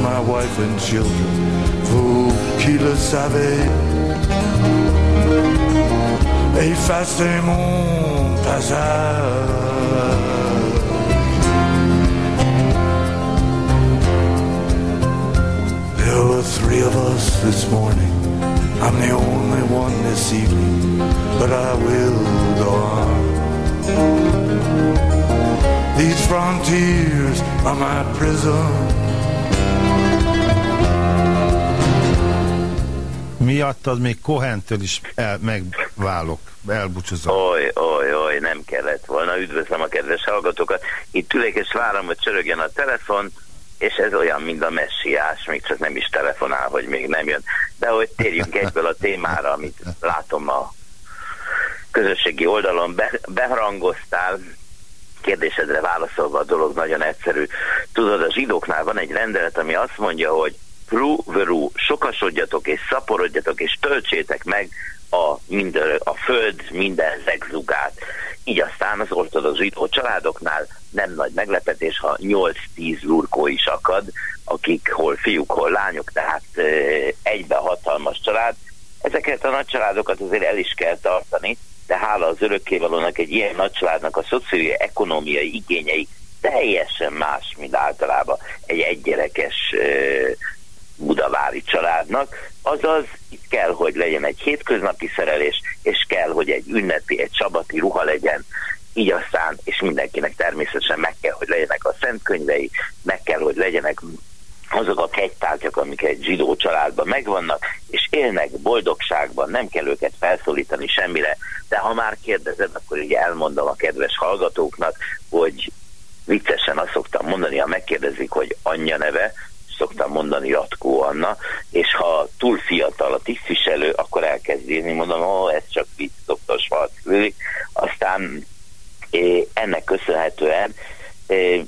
My wife and children. Vous qui le savez, effacez mon passage. There were three of us this morning. I'm the only one this evening, but I will go on. These frontiers are my prison. Miattad még Kohentől is el, megválok, elbúcsúzom. Oly, oly, oly, nem kellett volna. Üdvözlöm a kedves hallgatókat. Itt ülök és várom, hogy csörögjen a telefon, és ez olyan, mint a messiás, még csak nem is telefonál, hogy még nem jön. De hogy térjünk egyből a témára, amit látom a közösségi oldalon be, beharangoztál, kérdésedre válaszolva a dolog nagyon egyszerű. Tudod, a zsidóknál van egy rendelet, ami azt mondja, hogy pru veru, sokasodjatok és szaporodjatok és töltsétek meg a, minden, a föld minden zegzugát. Így aztán az ortodox zsidó családoknál nem nagy meglepetés, ha 8-10 lurkó is akad, akik hol fiúk, hol lányok, tehát egybe hatalmas család. Ezeket a nagy családokat azért el is kell tartani, de hála az örökkévalónak egy ilyen nagy családnak a szocioekonomiai igényei teljesen más, mint általában egy egygyerekes budavári családnak, azaz itt kell, hogy legyen egy hétköznapi szerelés, és kell, hogy egy ünnepi, egy sabati ruha legyen, így aztán, és mindenkinek természetesen meg kell, hogy legyenek a szentkönyvei, meg kell, hogy legyenek azok a kegytárgyak, amik egy zsidó családban megvannak, és élnek boldogságban, nem kell őket felszólítani semmire, de ha már kérdezed, akkor ugye elmondom a kedves hallgatóknak, hogy viccesen azt szoktam mondani, ha megkérdezik, hogy anyja neve, szoktam mondani Jatkó Anna, és ha túl fiatal a tisztviselő, akkor elkezd írni, mondom, ó, ez csak vicc, dr. Schwarzkülik. Aztán ennek köszönhetően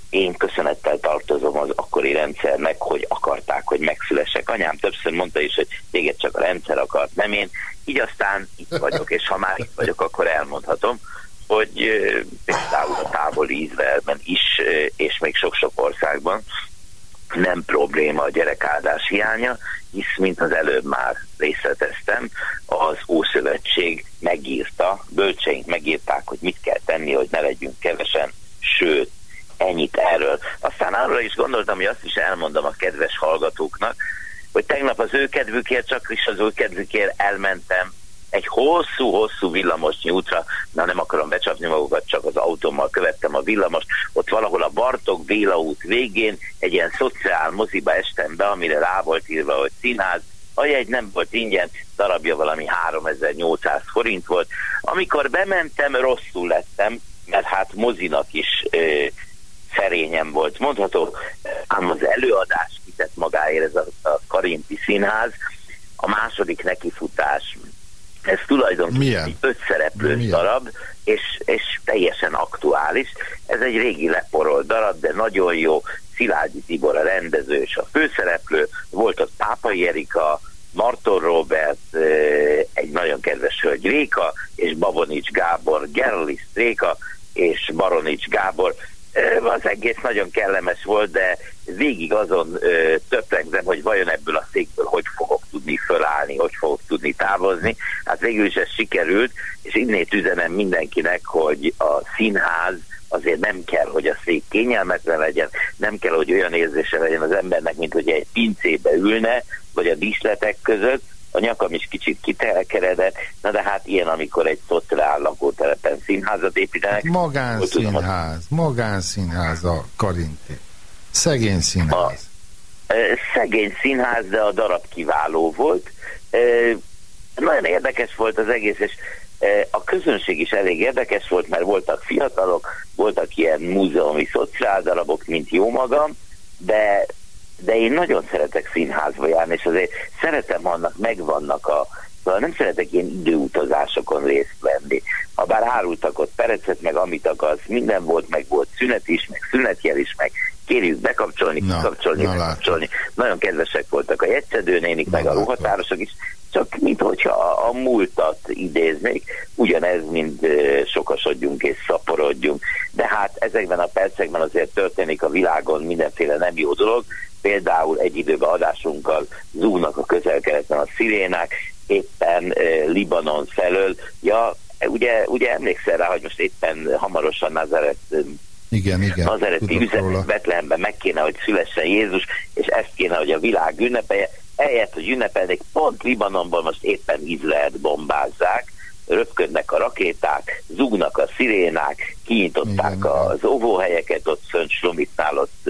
én köszönettel tartozom az akkori rendszernek, hogy akarták, hogy megszülessek. Anyám többször mondta is, hogy téged csak a rendszer akart, nem én. Így aztán itt vagyok, és ha már itt vagyok, akkor elmondhatom, hogy például a távoli Izraelben is, és még sok-sok országban nem probléma a gyerekáldás hiánya, hisz, mint az előbb már részleteztem, az Ószövetség megírta, bölcseink megírták, hogy mit kell tenni, hogy ne legyünk kevesen, sőt, ennyit erről. Aztán arra is gondoltam, hogy azt is elmondom a kedves hallgatóknak, hogy tegnap az ő kedvükért, csak is az ő kedvükért elmentem egy hosszú-hosszú villamos útra, na nem akarom becsapni magukat, csak az autómmal követtem a villamost, ott valahol a Bartok Béla út végén egy ilyen szociál moziba estem be, amire rá volt írva, hogy színház, a jegy nem volt ingyen, darabja valami 3800 forint volt. Amikor bementem, rosszul lettem, mert hát mozinak is ö, szerényen volt mondható, ám az előadás kitett magáért ez a, a Karinti Színház, a második nekifutás ez tulajdonképpen egy ötszereplős darab, és, és teljesen aktuális. Ez egy régi leporolt darab, de nagyon jó. Szilágyi Tibor a rendező és a főszereplő. Volt ott Pápai Erika, Marton Robert, egy nagyon kedves hölgy Réka, és Babonics Gábor, Gerlis Réka, és Baronics Gábor az egész nagyon kellemes volt, de végig azon töprengzem, hogy vajon ebből a székből hogy fogok tudni fölállni, hogy fogok tudni távozni. Hát végül is ez sikerült, és innét üzenem mindenkinek, hogy a színház azért nem kell, hogy a szék kényelmetlen legyen, nem kell, hogy olyan érzése legyen az embernek, mint hogy egy pincébe ülne, vagy a díszletek között, a nyakam is kicsit kitelkeredett, na de hát ilyen, amikor egy szociál lakótelepen színházat építenek. Magánszínház, magánszínház a Karinti. Szegény színház. A, szegény színház, de a darab kiváló volt. Nagyon érdekes volt az egész, és a közönség is elég érdekes volt, mert voltak fiatalok, voltak ilyen múzeumi szociáldarabok, mint jó magam, de de én nagyon szeretek színházba járni, és azért szeretem, annak megvannak a Szóval nem szeretek ilyen időutazásokon részt venni. Ha bár árultak ott perecet, meg amit akarsz, minden volt, meg volt szünet is, meg szünetjel is, meg kérjük bekapcsolni, na, kikapcsolni, na, bekapcsolni. Nagyon kedvesek voltak a jegyszedőnénik, meg a ruhatárosok is, csak mint hogyha a, a múltat idéznék, ugyanez, mint sokasodjunk és szaporodjunk. De hát ezekben a percekben azért történik a világon mindenféle nem jó dolog, például egy időben adásunkkal zúgnak a közel-keleten a szirénák, éppen eh, Libanon felől. Ja, ugye, ugye emlékszel rá, hogy most éppen hamarosan Nazaret igen, igen. Nazareti üzenet Betlehemben meg kéne, hogy szülessen Jézus, és ezt kéne, hogy a világ ünnepelje. Eljött, hogy ünnepelnék, pont Libanonban most éppen Izraelt bombázzák, röpködnek a rakéták, zugnak a szirénák, kinyitották igen, az óvóhelyeket ott Szent Slomitnál ott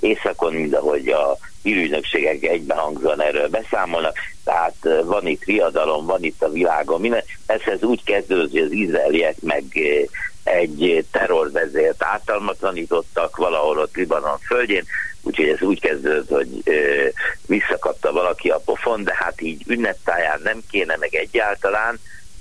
északon, mind ahogy a hírügynökségek egybehangzóan erről beszámolnak, tehát van itt riadalom, van itt a világon, minden. Ez, ez úgy kezdődött, hogy az izraeliek meg egy terrorvezért ártalmatlanítottak valahol ott Libanon földjén, úgyhogy ez úgy kezdődött, hogy ö, visszakapta valaki a pofon, de hát így ünneptáján nem kéne meg egyáltalán,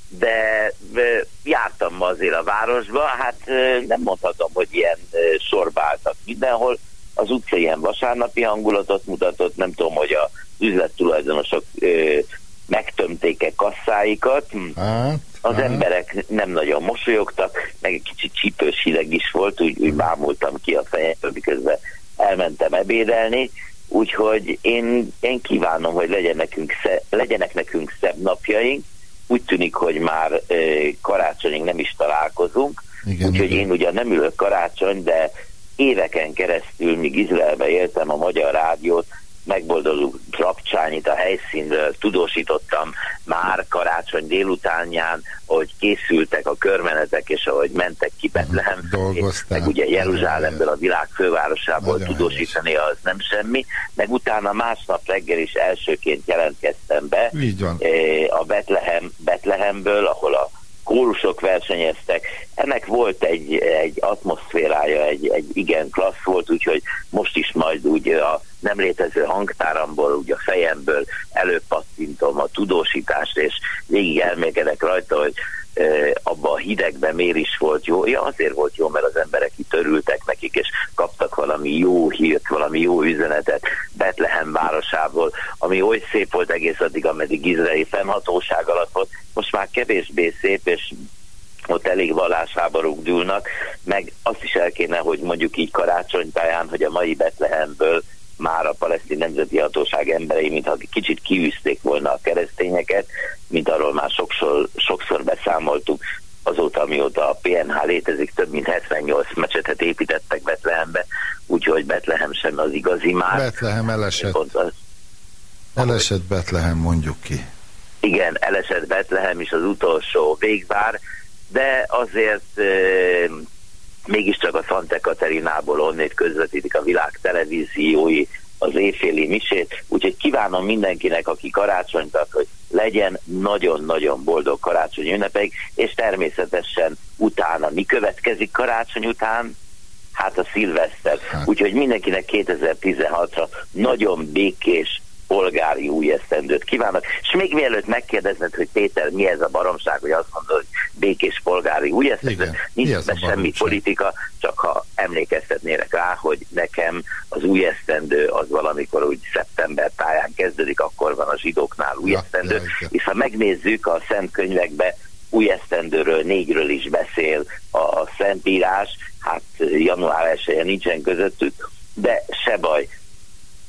de ö, jártam ma azért a városba, hát ö, nem mondhatom, hogy ilyen ö, sorbáltak mindenhol, az utca ilyen vasárnapi hangulatot mutatott, nem tudom, hogy a üzlettulajdonosok ö, megtömték-e kasszáikat. Hát, az hát. emberek nem nagyon mosolyogtak, meg egy kicsit csípős hideg is volt, úgy, úgy bámultam ki a fejemből, miközben elmentem ebédelni, úgyhogy én, én kívánom, hogy legyen nekünk sze, legyenek nekünk szebb napjaink, úgy tűnik, hogy már ö, karácsonyig nem is találkozunk, úgyhogy én ugyan nem ülök karácsony, de éveken keresztül, míg Izraelbe éltem a Magyar Rádiót, megboldogult Rapcsányit a helyszínről, tudósítottam már karácsony délutánján, hogy készültek a körmenetek, és ahogy mentek ki Betlehem, meg ugye Jeruzsálemből, a világ fővárosából Nagyon tudósítani, az nem semmi, meg utána másnap reggel is elsőként jelentkeztem be eh, a Betlehem, Betlehemből, ahol a kórusok versenyeztek. Ennek volt egy, egy atmoszférája, egy, egy igen klassz volt, úgyhogy most is majd úgy a nem létező hangtáramból, úgy a fejemből előpattintom a tudósítást, és végig elmégedek rajta, hogy abban a hidegben miért is volt jó. Ja, azért volt jó, mert az emberek itt örültek nekik, és kaptak valami jó hírt, valami jó üzenetet Betlehem városából, ami oly szép volt egész addig, ameddig izraeli fennhatóság alatt volt. Most már kevésbé szép, és ott elég vallásháborúk dűlnek, meg azt is el kéne, hogy mondjuk így karácsonytáján, hogy a mai Betlehemből már a palesztin nemzeti hatóság emberei, mintha kicsit kiűzték volna a keresztényeket, mint arról már sokszor, sokszor beszámoltuk, azóta, amióta a PNH létezik, több mint 78 mecsetet építettek Betlehembe, úgyhogy Betlehem sem az igazi már. Betlehem elesett. Az, elesett Betlehem, mondjuk ki. Igen, elesett Betlehem is az utolsó végvár, de azért mégiscsak a Santa Catarinából onnét közvetítik a világ televíziói az éjféli misét, úgyhogy kívánom mindenkinek, aki karácsonyt tart, hogy legyen nagyon-nagyon boldog karácsony ünnepeik, és természetesen utána mi következik karácsony után? Hát a szilveszter. Hát. Úgyhogy mindenkinek 2016-ra nagyon békés, polgári új esztendőt kívánok. És még mielőtt megkérdezned, hogy Péter, mi ez a baromság, hogy azt mondod, hogy békés polgári új esztendő, nincs be semmi politika, csak ha emlékeztetnélek rá, hogy nekem az új esztendő az valamikor úgy szeptember táján kezdődik, akkor van a zsidóknál új ja, esztendő, ja, és ha megnézzük a szent könyvekbe, új esztendőről, négyről is beszél a Szentírás, hát január 1 nincsen közöttük, de se baj,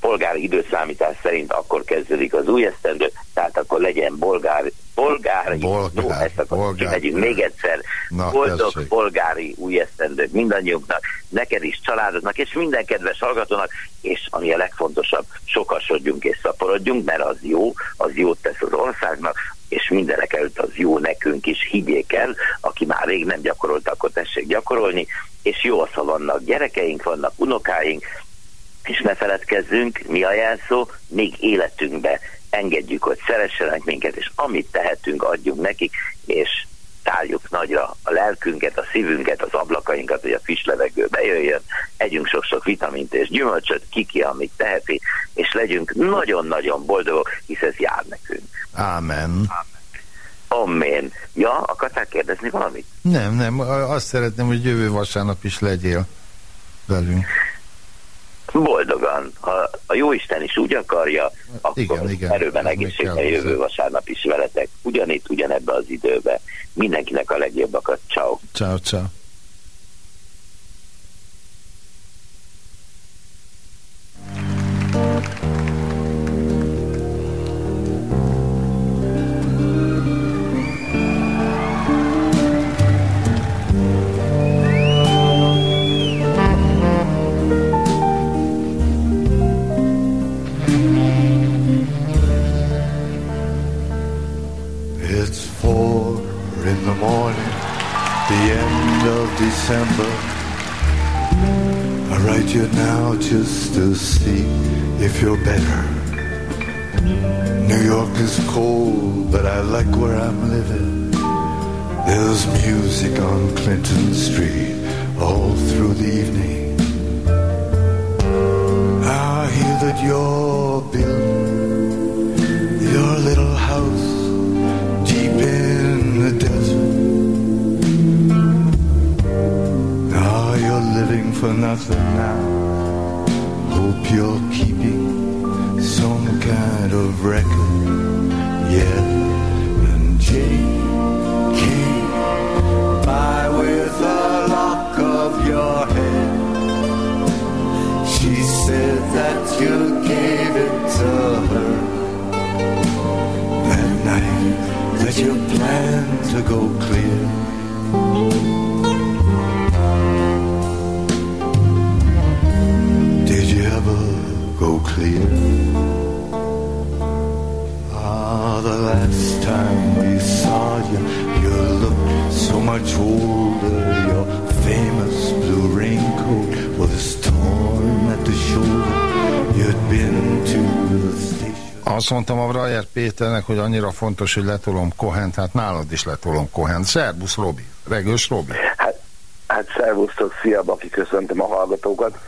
polgári időszámítás szerint akkor kezdődik az új esztendő, tehát akkor legyen bolgár, polgári, bolgár, no, ezt akkor bolgár, még egyszer, Na, boldog tessék. polgári új esztendő mindannyiunknak, neked is, családodnak, és minden kedves hallgatónak, és ami a legfontosabb, sokasodjunk és szaporodjunk, mert az jó, az jót tesz az országnak, és mindenek előtt az jó nekünk is, higgyék el, aki már rég nem gyakorolt, akkor tessék gyakorolni, és jó ha vannak gyerekeink, vannak unokáink, és ne feledkezzünk, mi a jelszó, még életünkbe engedjük, hogy szeressenek minket, és amit tehetünk, adjunk nekik, és táljuk nagyra a lelkünket, a szívünket, az ablakainkat, hogy a friss levegő bejöjjön, együnk sok-sok vitamint és gyümölcsöt, kiki, amit teheti, és legyünk nagyon-nagyon boldogok, hisz ez jár nekünk. Ámen. Amen. Ja, akartál kérdezni valamit? Nem, nem, azt szeretném, hogy jövő vasárnap is legyél velünk. Boldogan. Ha a Jóisten is úgy akarja, akkor igen, igen, erőben egészségben jövő vasárnap is veletek. Ugyanitt, ugyanebbe az időbe. Mindenkinek a legjobbakat. Ciao. Ciao, ciao. December. I write you now just to see if you're better. New York is cold, but I like where I'm living. There's music on Clinton Street all through the evening. I hear that you're building living for nothing now. Hope you're keeping some kind of record. Yeah, and came by with a lock of your hair. She said that you gave it to her that night that you planned to go clear. Azt mondtam a Brajer Péternek, hogy annyira fontos, hogy letolom Kohent, hát nálad is letolom Kohent. Szerbusz, Robi. Regős Robi. Hát, hát szervusztok, szia, Baki, köszöntöm a hallgatókat.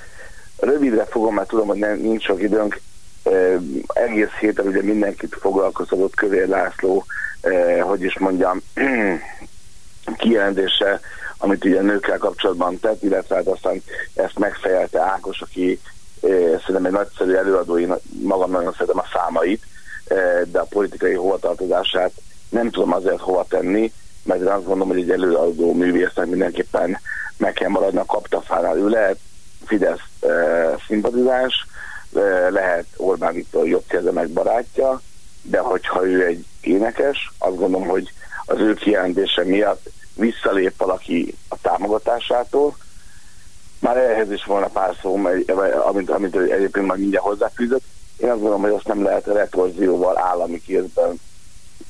Rövidre fogom, mert tudom, hogy nem, nincs sok időnk. E, egész héten ugye mindenkit foglalkozott Kövér László, e, hogy is mondjam, kijelentése, amit ugye nőkkel kapcsolatban tett, illetve hát aztán ezt megfejelte Ákos, aki szerintem egy nagyszerű előadó, én magam nagyon szeretem a számait, de a politikai hovatartozását nem tudom azért hova tenni, mert én azt gondolom, hogy egy előadó művésznek mindenképpen meg kell maradni a kaptafánál. Ő lehet Fidesz e, szimpatizás, lehet Orbán Viktor jobb meg barátja, de hogyha ő egy énekes, azt gondolom, hogy az ő kijelentése miatt visszalép valaki a támogatásától. Már ehhez is volna pár szó, amit, amit egyébként majd mindjárt hozzáfűzött. Én azt gondolom, hogy azt nem lehet retorzióval állami kézben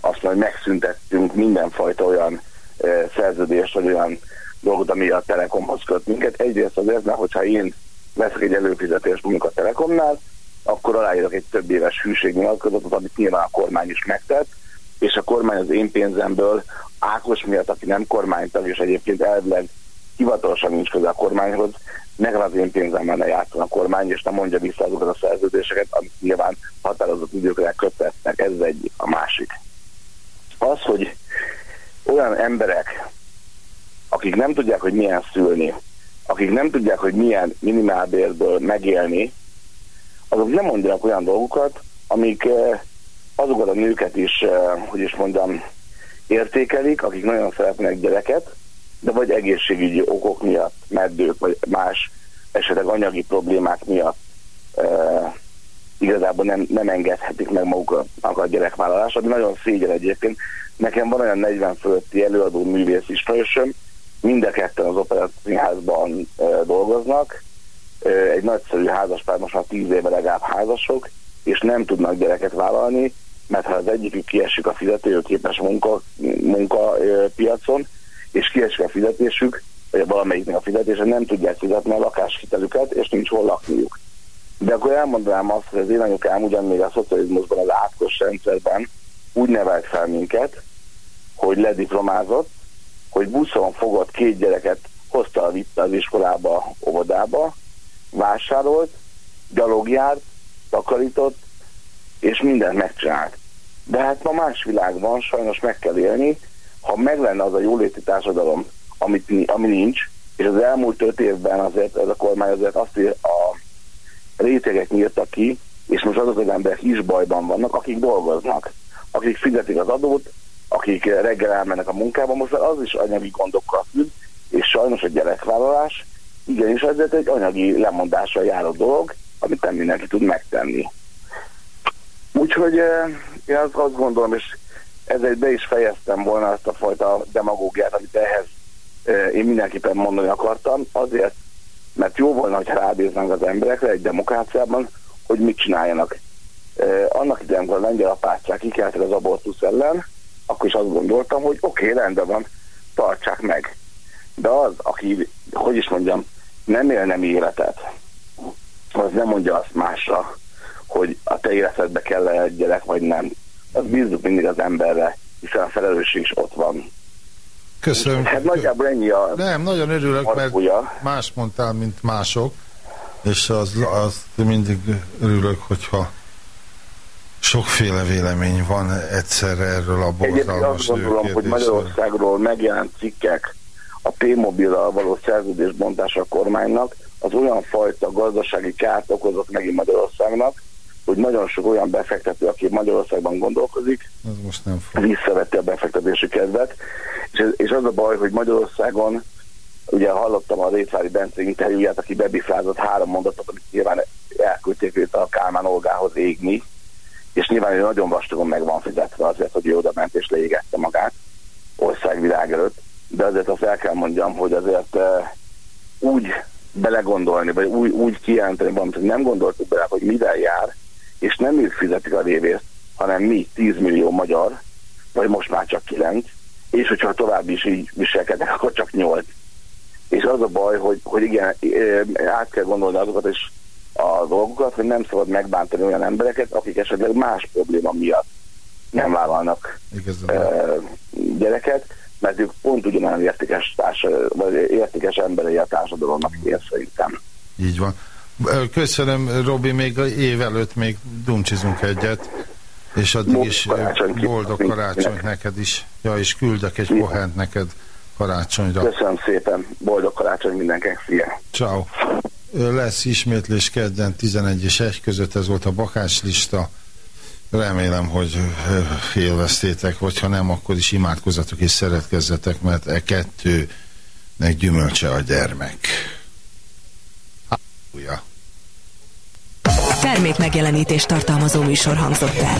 azt hogy megszüntettünk mindenfajta olyan e, szerződést, vagy olyan dolgot, ami a Telekomhoz köt minket. Egyrészt azért, mert hogyha én veszek egy előfizetést mondjuk a Telekomnál, akkor aláírok egy több éves hűségnyilatkozatot, amit nyilván a kormány is megtett, és a kormány az én pénzemből Ákos miatt, aki nem kormánytag, és egyébként elvileg hivatalosan nincs köze a kormányhoz, nekem az én pénzemmel ne játszon a kormány, és nem mondja vissza azokat a szerződéseket, amit nyilván határozott időkre kötetnek. Ez egy a másik. Az, hogy olyan emberek, akik nem tudják, hogy milyen szülni, akik nem tudják, hogy milyen minimálbérből megélni, azok nem mondják olyan dolgokat, amik eh, azokat a nőket is, eh, hogy is mondjam, értékelik, akik nagyon szeretnek gyereket, de vagy egészségügyi okok miatt, meddők, vagy más esetleg anyagi problémák miatt e, igazából nem, nem engedhetik meg maguknak a gyerekvállalás, ami nagyon szégyen egyébként. Nekem van olyan 40 fölötti előadó művész ismerősöm, mind a ketten az operatszínházban e, dolgoznak, e, egy nagyszerű házaspár, most már tíz éve legalább házasok, és nem tudnak gyereket vállalni, mert ha az egyikük kiesik a fizetőképes munka, munkapiacon, és kiesik a fizetésük, vagy valamelyiknek a fizetése, nem tudják fizetni a lakáshitelüket, és nincs hol lakniuk. De akkor elmondanám azt, hogy az én anyukám ugyan még a szocializmusban, az átkos rendszerben úgy nevelt fel minket, hogy lediplomázott, hogy buszon fogott két gyereket, hozta, vitte az iskolába, óvodába, vásárolt, gyalogjárt, takarított, és mindent megcsinált. De hát ma más világ van, sajnos meg kell élni. Ha meg lenne az a jóléti társadalom, amit, ami nincs, és az elmúlt öt évben azért ez a kormány azért azt a rétegek nyírta ki, és most azok az emberek is bajban vannak, akik dolgoznak, akik fizetik az adót, akik reggel elmennek a munkába, most az is anyagi gondokkal függ, és sajnos a gyerekvállalás igenis ezért egy anyagi lemondással járó dolog, amit nem mindenki tud megtenni. Úgyhogy eh, én azt, azt gondolom, és ezért be is fejeztem volna ezt a fajta demagógiát, amit ehhez eh, én mindenképpen mondani akartam, azért, mert jó volna, hogy rábíznánk az emberekre egy demokráciában, hogy mit csináljanak. Annak idején, amikor a lengyel apácsák kikeltek az abortusz ellen, akkor is azt gondoltam, hogy oké, okay, rendben van, tartsák meg. De az, aki, hogy is mondjam, nem él nem életet, az nem mondja azt másra, hogy a te életedbe kell -e egy gyerek, vagy nem. Az bízzuk mindig az emberre, hiszen a felelősség is ott van. Köszönöm. Hát nagyjából ennyi a... Nem, nagyon örülök, mert más mondtál, mint mások, és az, az mindig örülök, hogyha sokféle vélemény van egyszerre erről a borzalmas Egyébként azt gondolom, hogy Magyarországról megjelent cikkek a T-mobillal való szerződésbontás a kormánynak, az olyan fajta gazdasági kárt okozott megint Magyarországnak, hogy nagyon sok olyan befektető, aki Magyarországban gondolkozik, az most nem fog. visszavette a befektetési kedvet, és, és az a baj, hogy Magyarországon, ugye hallottam a Rétvári Bence interjúját, aki bebifrázott három mondatot, amit nyilván elküldték őt a Kálmán Olgához égni, és nyilván ő nagyon vastagon meg van fizetve azért, hogy ő oda ment és leégette magát országvilág előtt, de azért azt el kell mondjam, hogy azért uh, úgy belegondolni, vagy úgy, úgy kijelenteni valamit, hogy nem gondoltuk bele, hogy mivel jár, és nem ők fizetik a révészt, hanem mi, 10 millió magyar, vagy most már csak 9, és hogyha tovább is így viselkednek, akkor csak 8. És az a baj, hogy, hogy igen, át kell gondolni azokat is a dolgokat, hogy nem szabad megbántani olyan embereket, akik esetleg más probléma miatt nem vállalnak uh, gyereket, mert ők pont ugyanolyan értékes, társ, vagy értékes emberei a társadalomnak, én szerintem. Így van. Köszönöm, Robi, még év előtt még dumcsizunk egyet, és addig boldog is karácsony boldog karácsonyt neked is. Ja, és küldök egy pohent neked karácsonyra. Köszönöm szépen, boldog karácsony mindenkinek, szia! Ciao. Lesz ismétlés kedden 11 és 1 között, ez volt a bakáslista. Remélem, hogy élveztétek, vagy ha nem, akkor is imádkozatok és szeretkezzetek, mert e kettőnek gyümölcse a gyermek. Halleluja! Termék megjelenítést tartalmazó műsor hangzott el.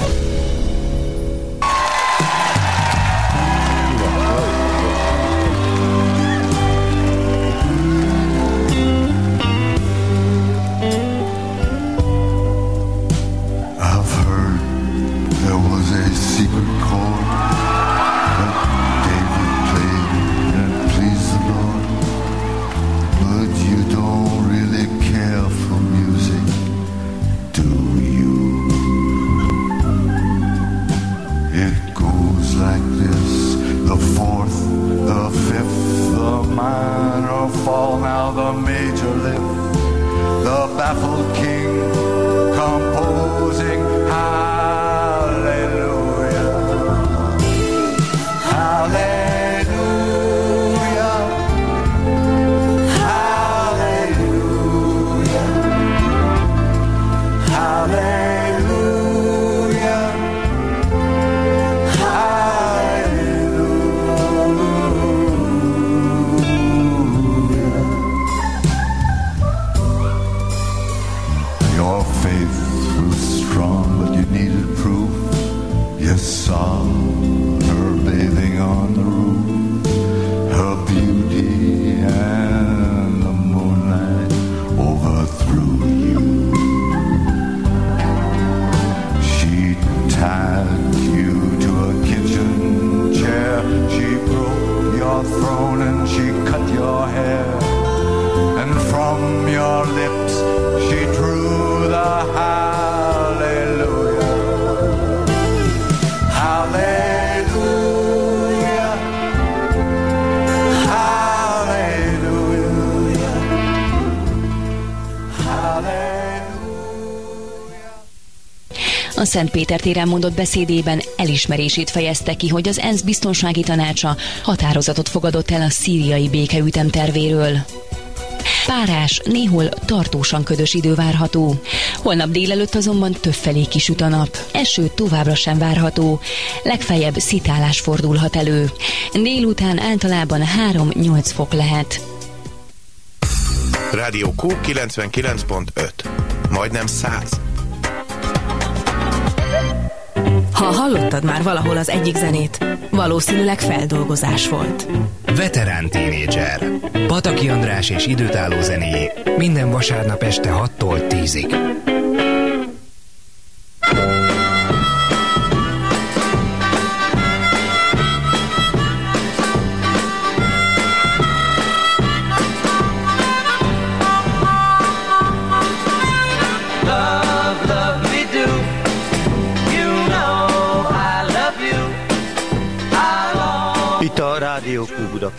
Szent Péter téren mondott beszédében elismerését fejezte ki, hogy az ENSZ biztonsági tanácsa határozatot fogadott el a szíriai békeütem tervéről. Párás, néhol tartósan ködös idő várható. Holnap délelőtt azonban többfelé kisüt a nap. Eső továbbra sem várható. Legfeljebb szitálás fordulhat elő. Délután általában 3-8 fok lehet. Rádió Q 99.5. Majdnem 100. Ha hallottad már valahol az egyik zenét, valószínűleg feldolgozás volt. Veterán tínédzser. Pataki András és időtálló zenéjé minden vasárnap este 6-tól 10-ig.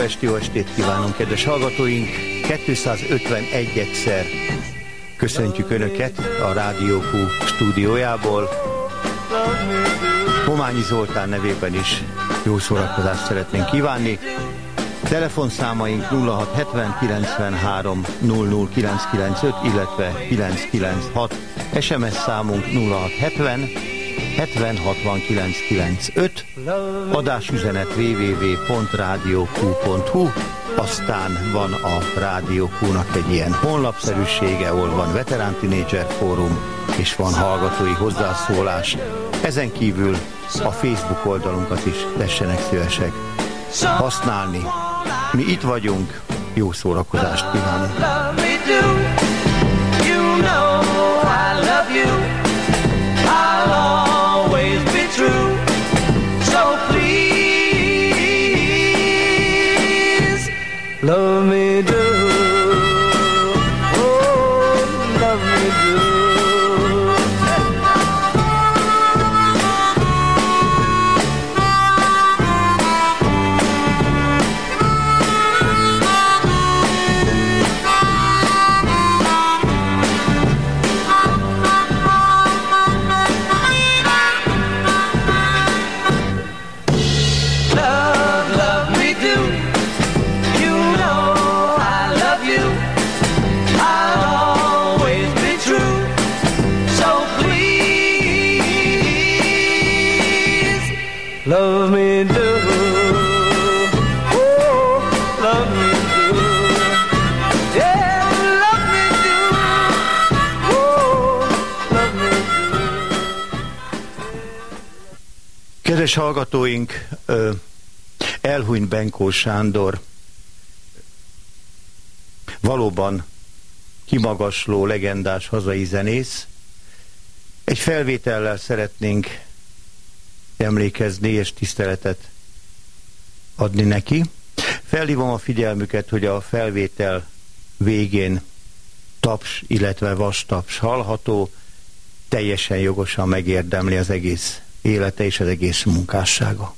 Budapest, jó estét kívánunk, kedves hallgatóink! 251-szer köszöntjük Önöket a Rádió Q stúdiójából. Hományi Zoltán nevében is jó szórakozást szeretnénk kívánni. Telefonszámaink 0670 93 00995, illetve 996. SMS számunk 0670 70 69 adásüzenet www.radioq.hu aztán van a Rádió Q-nak egy ilyen honlapszerűsége, ahol van Veterán Teenager Fórum, és van hallgatói hozzászólás. Ezen kívül a Facebook oldalunkat is tessenek szívesek használni. Mi itt vagyunk, jó szórakozást kívánunk! Kedves hallgatóink, elhunyt Benkó Sándor valóban kimagasló, legendás hazai zenész. Egy felvétellel szeretnénk emlékezni és tiszteletet adni neki. Felhívom a figyelmüket, hogy a felvétel végén taps, illetve vastaps hallható, teljesen jogosan megérdemli az egész élete és az egész munkássága.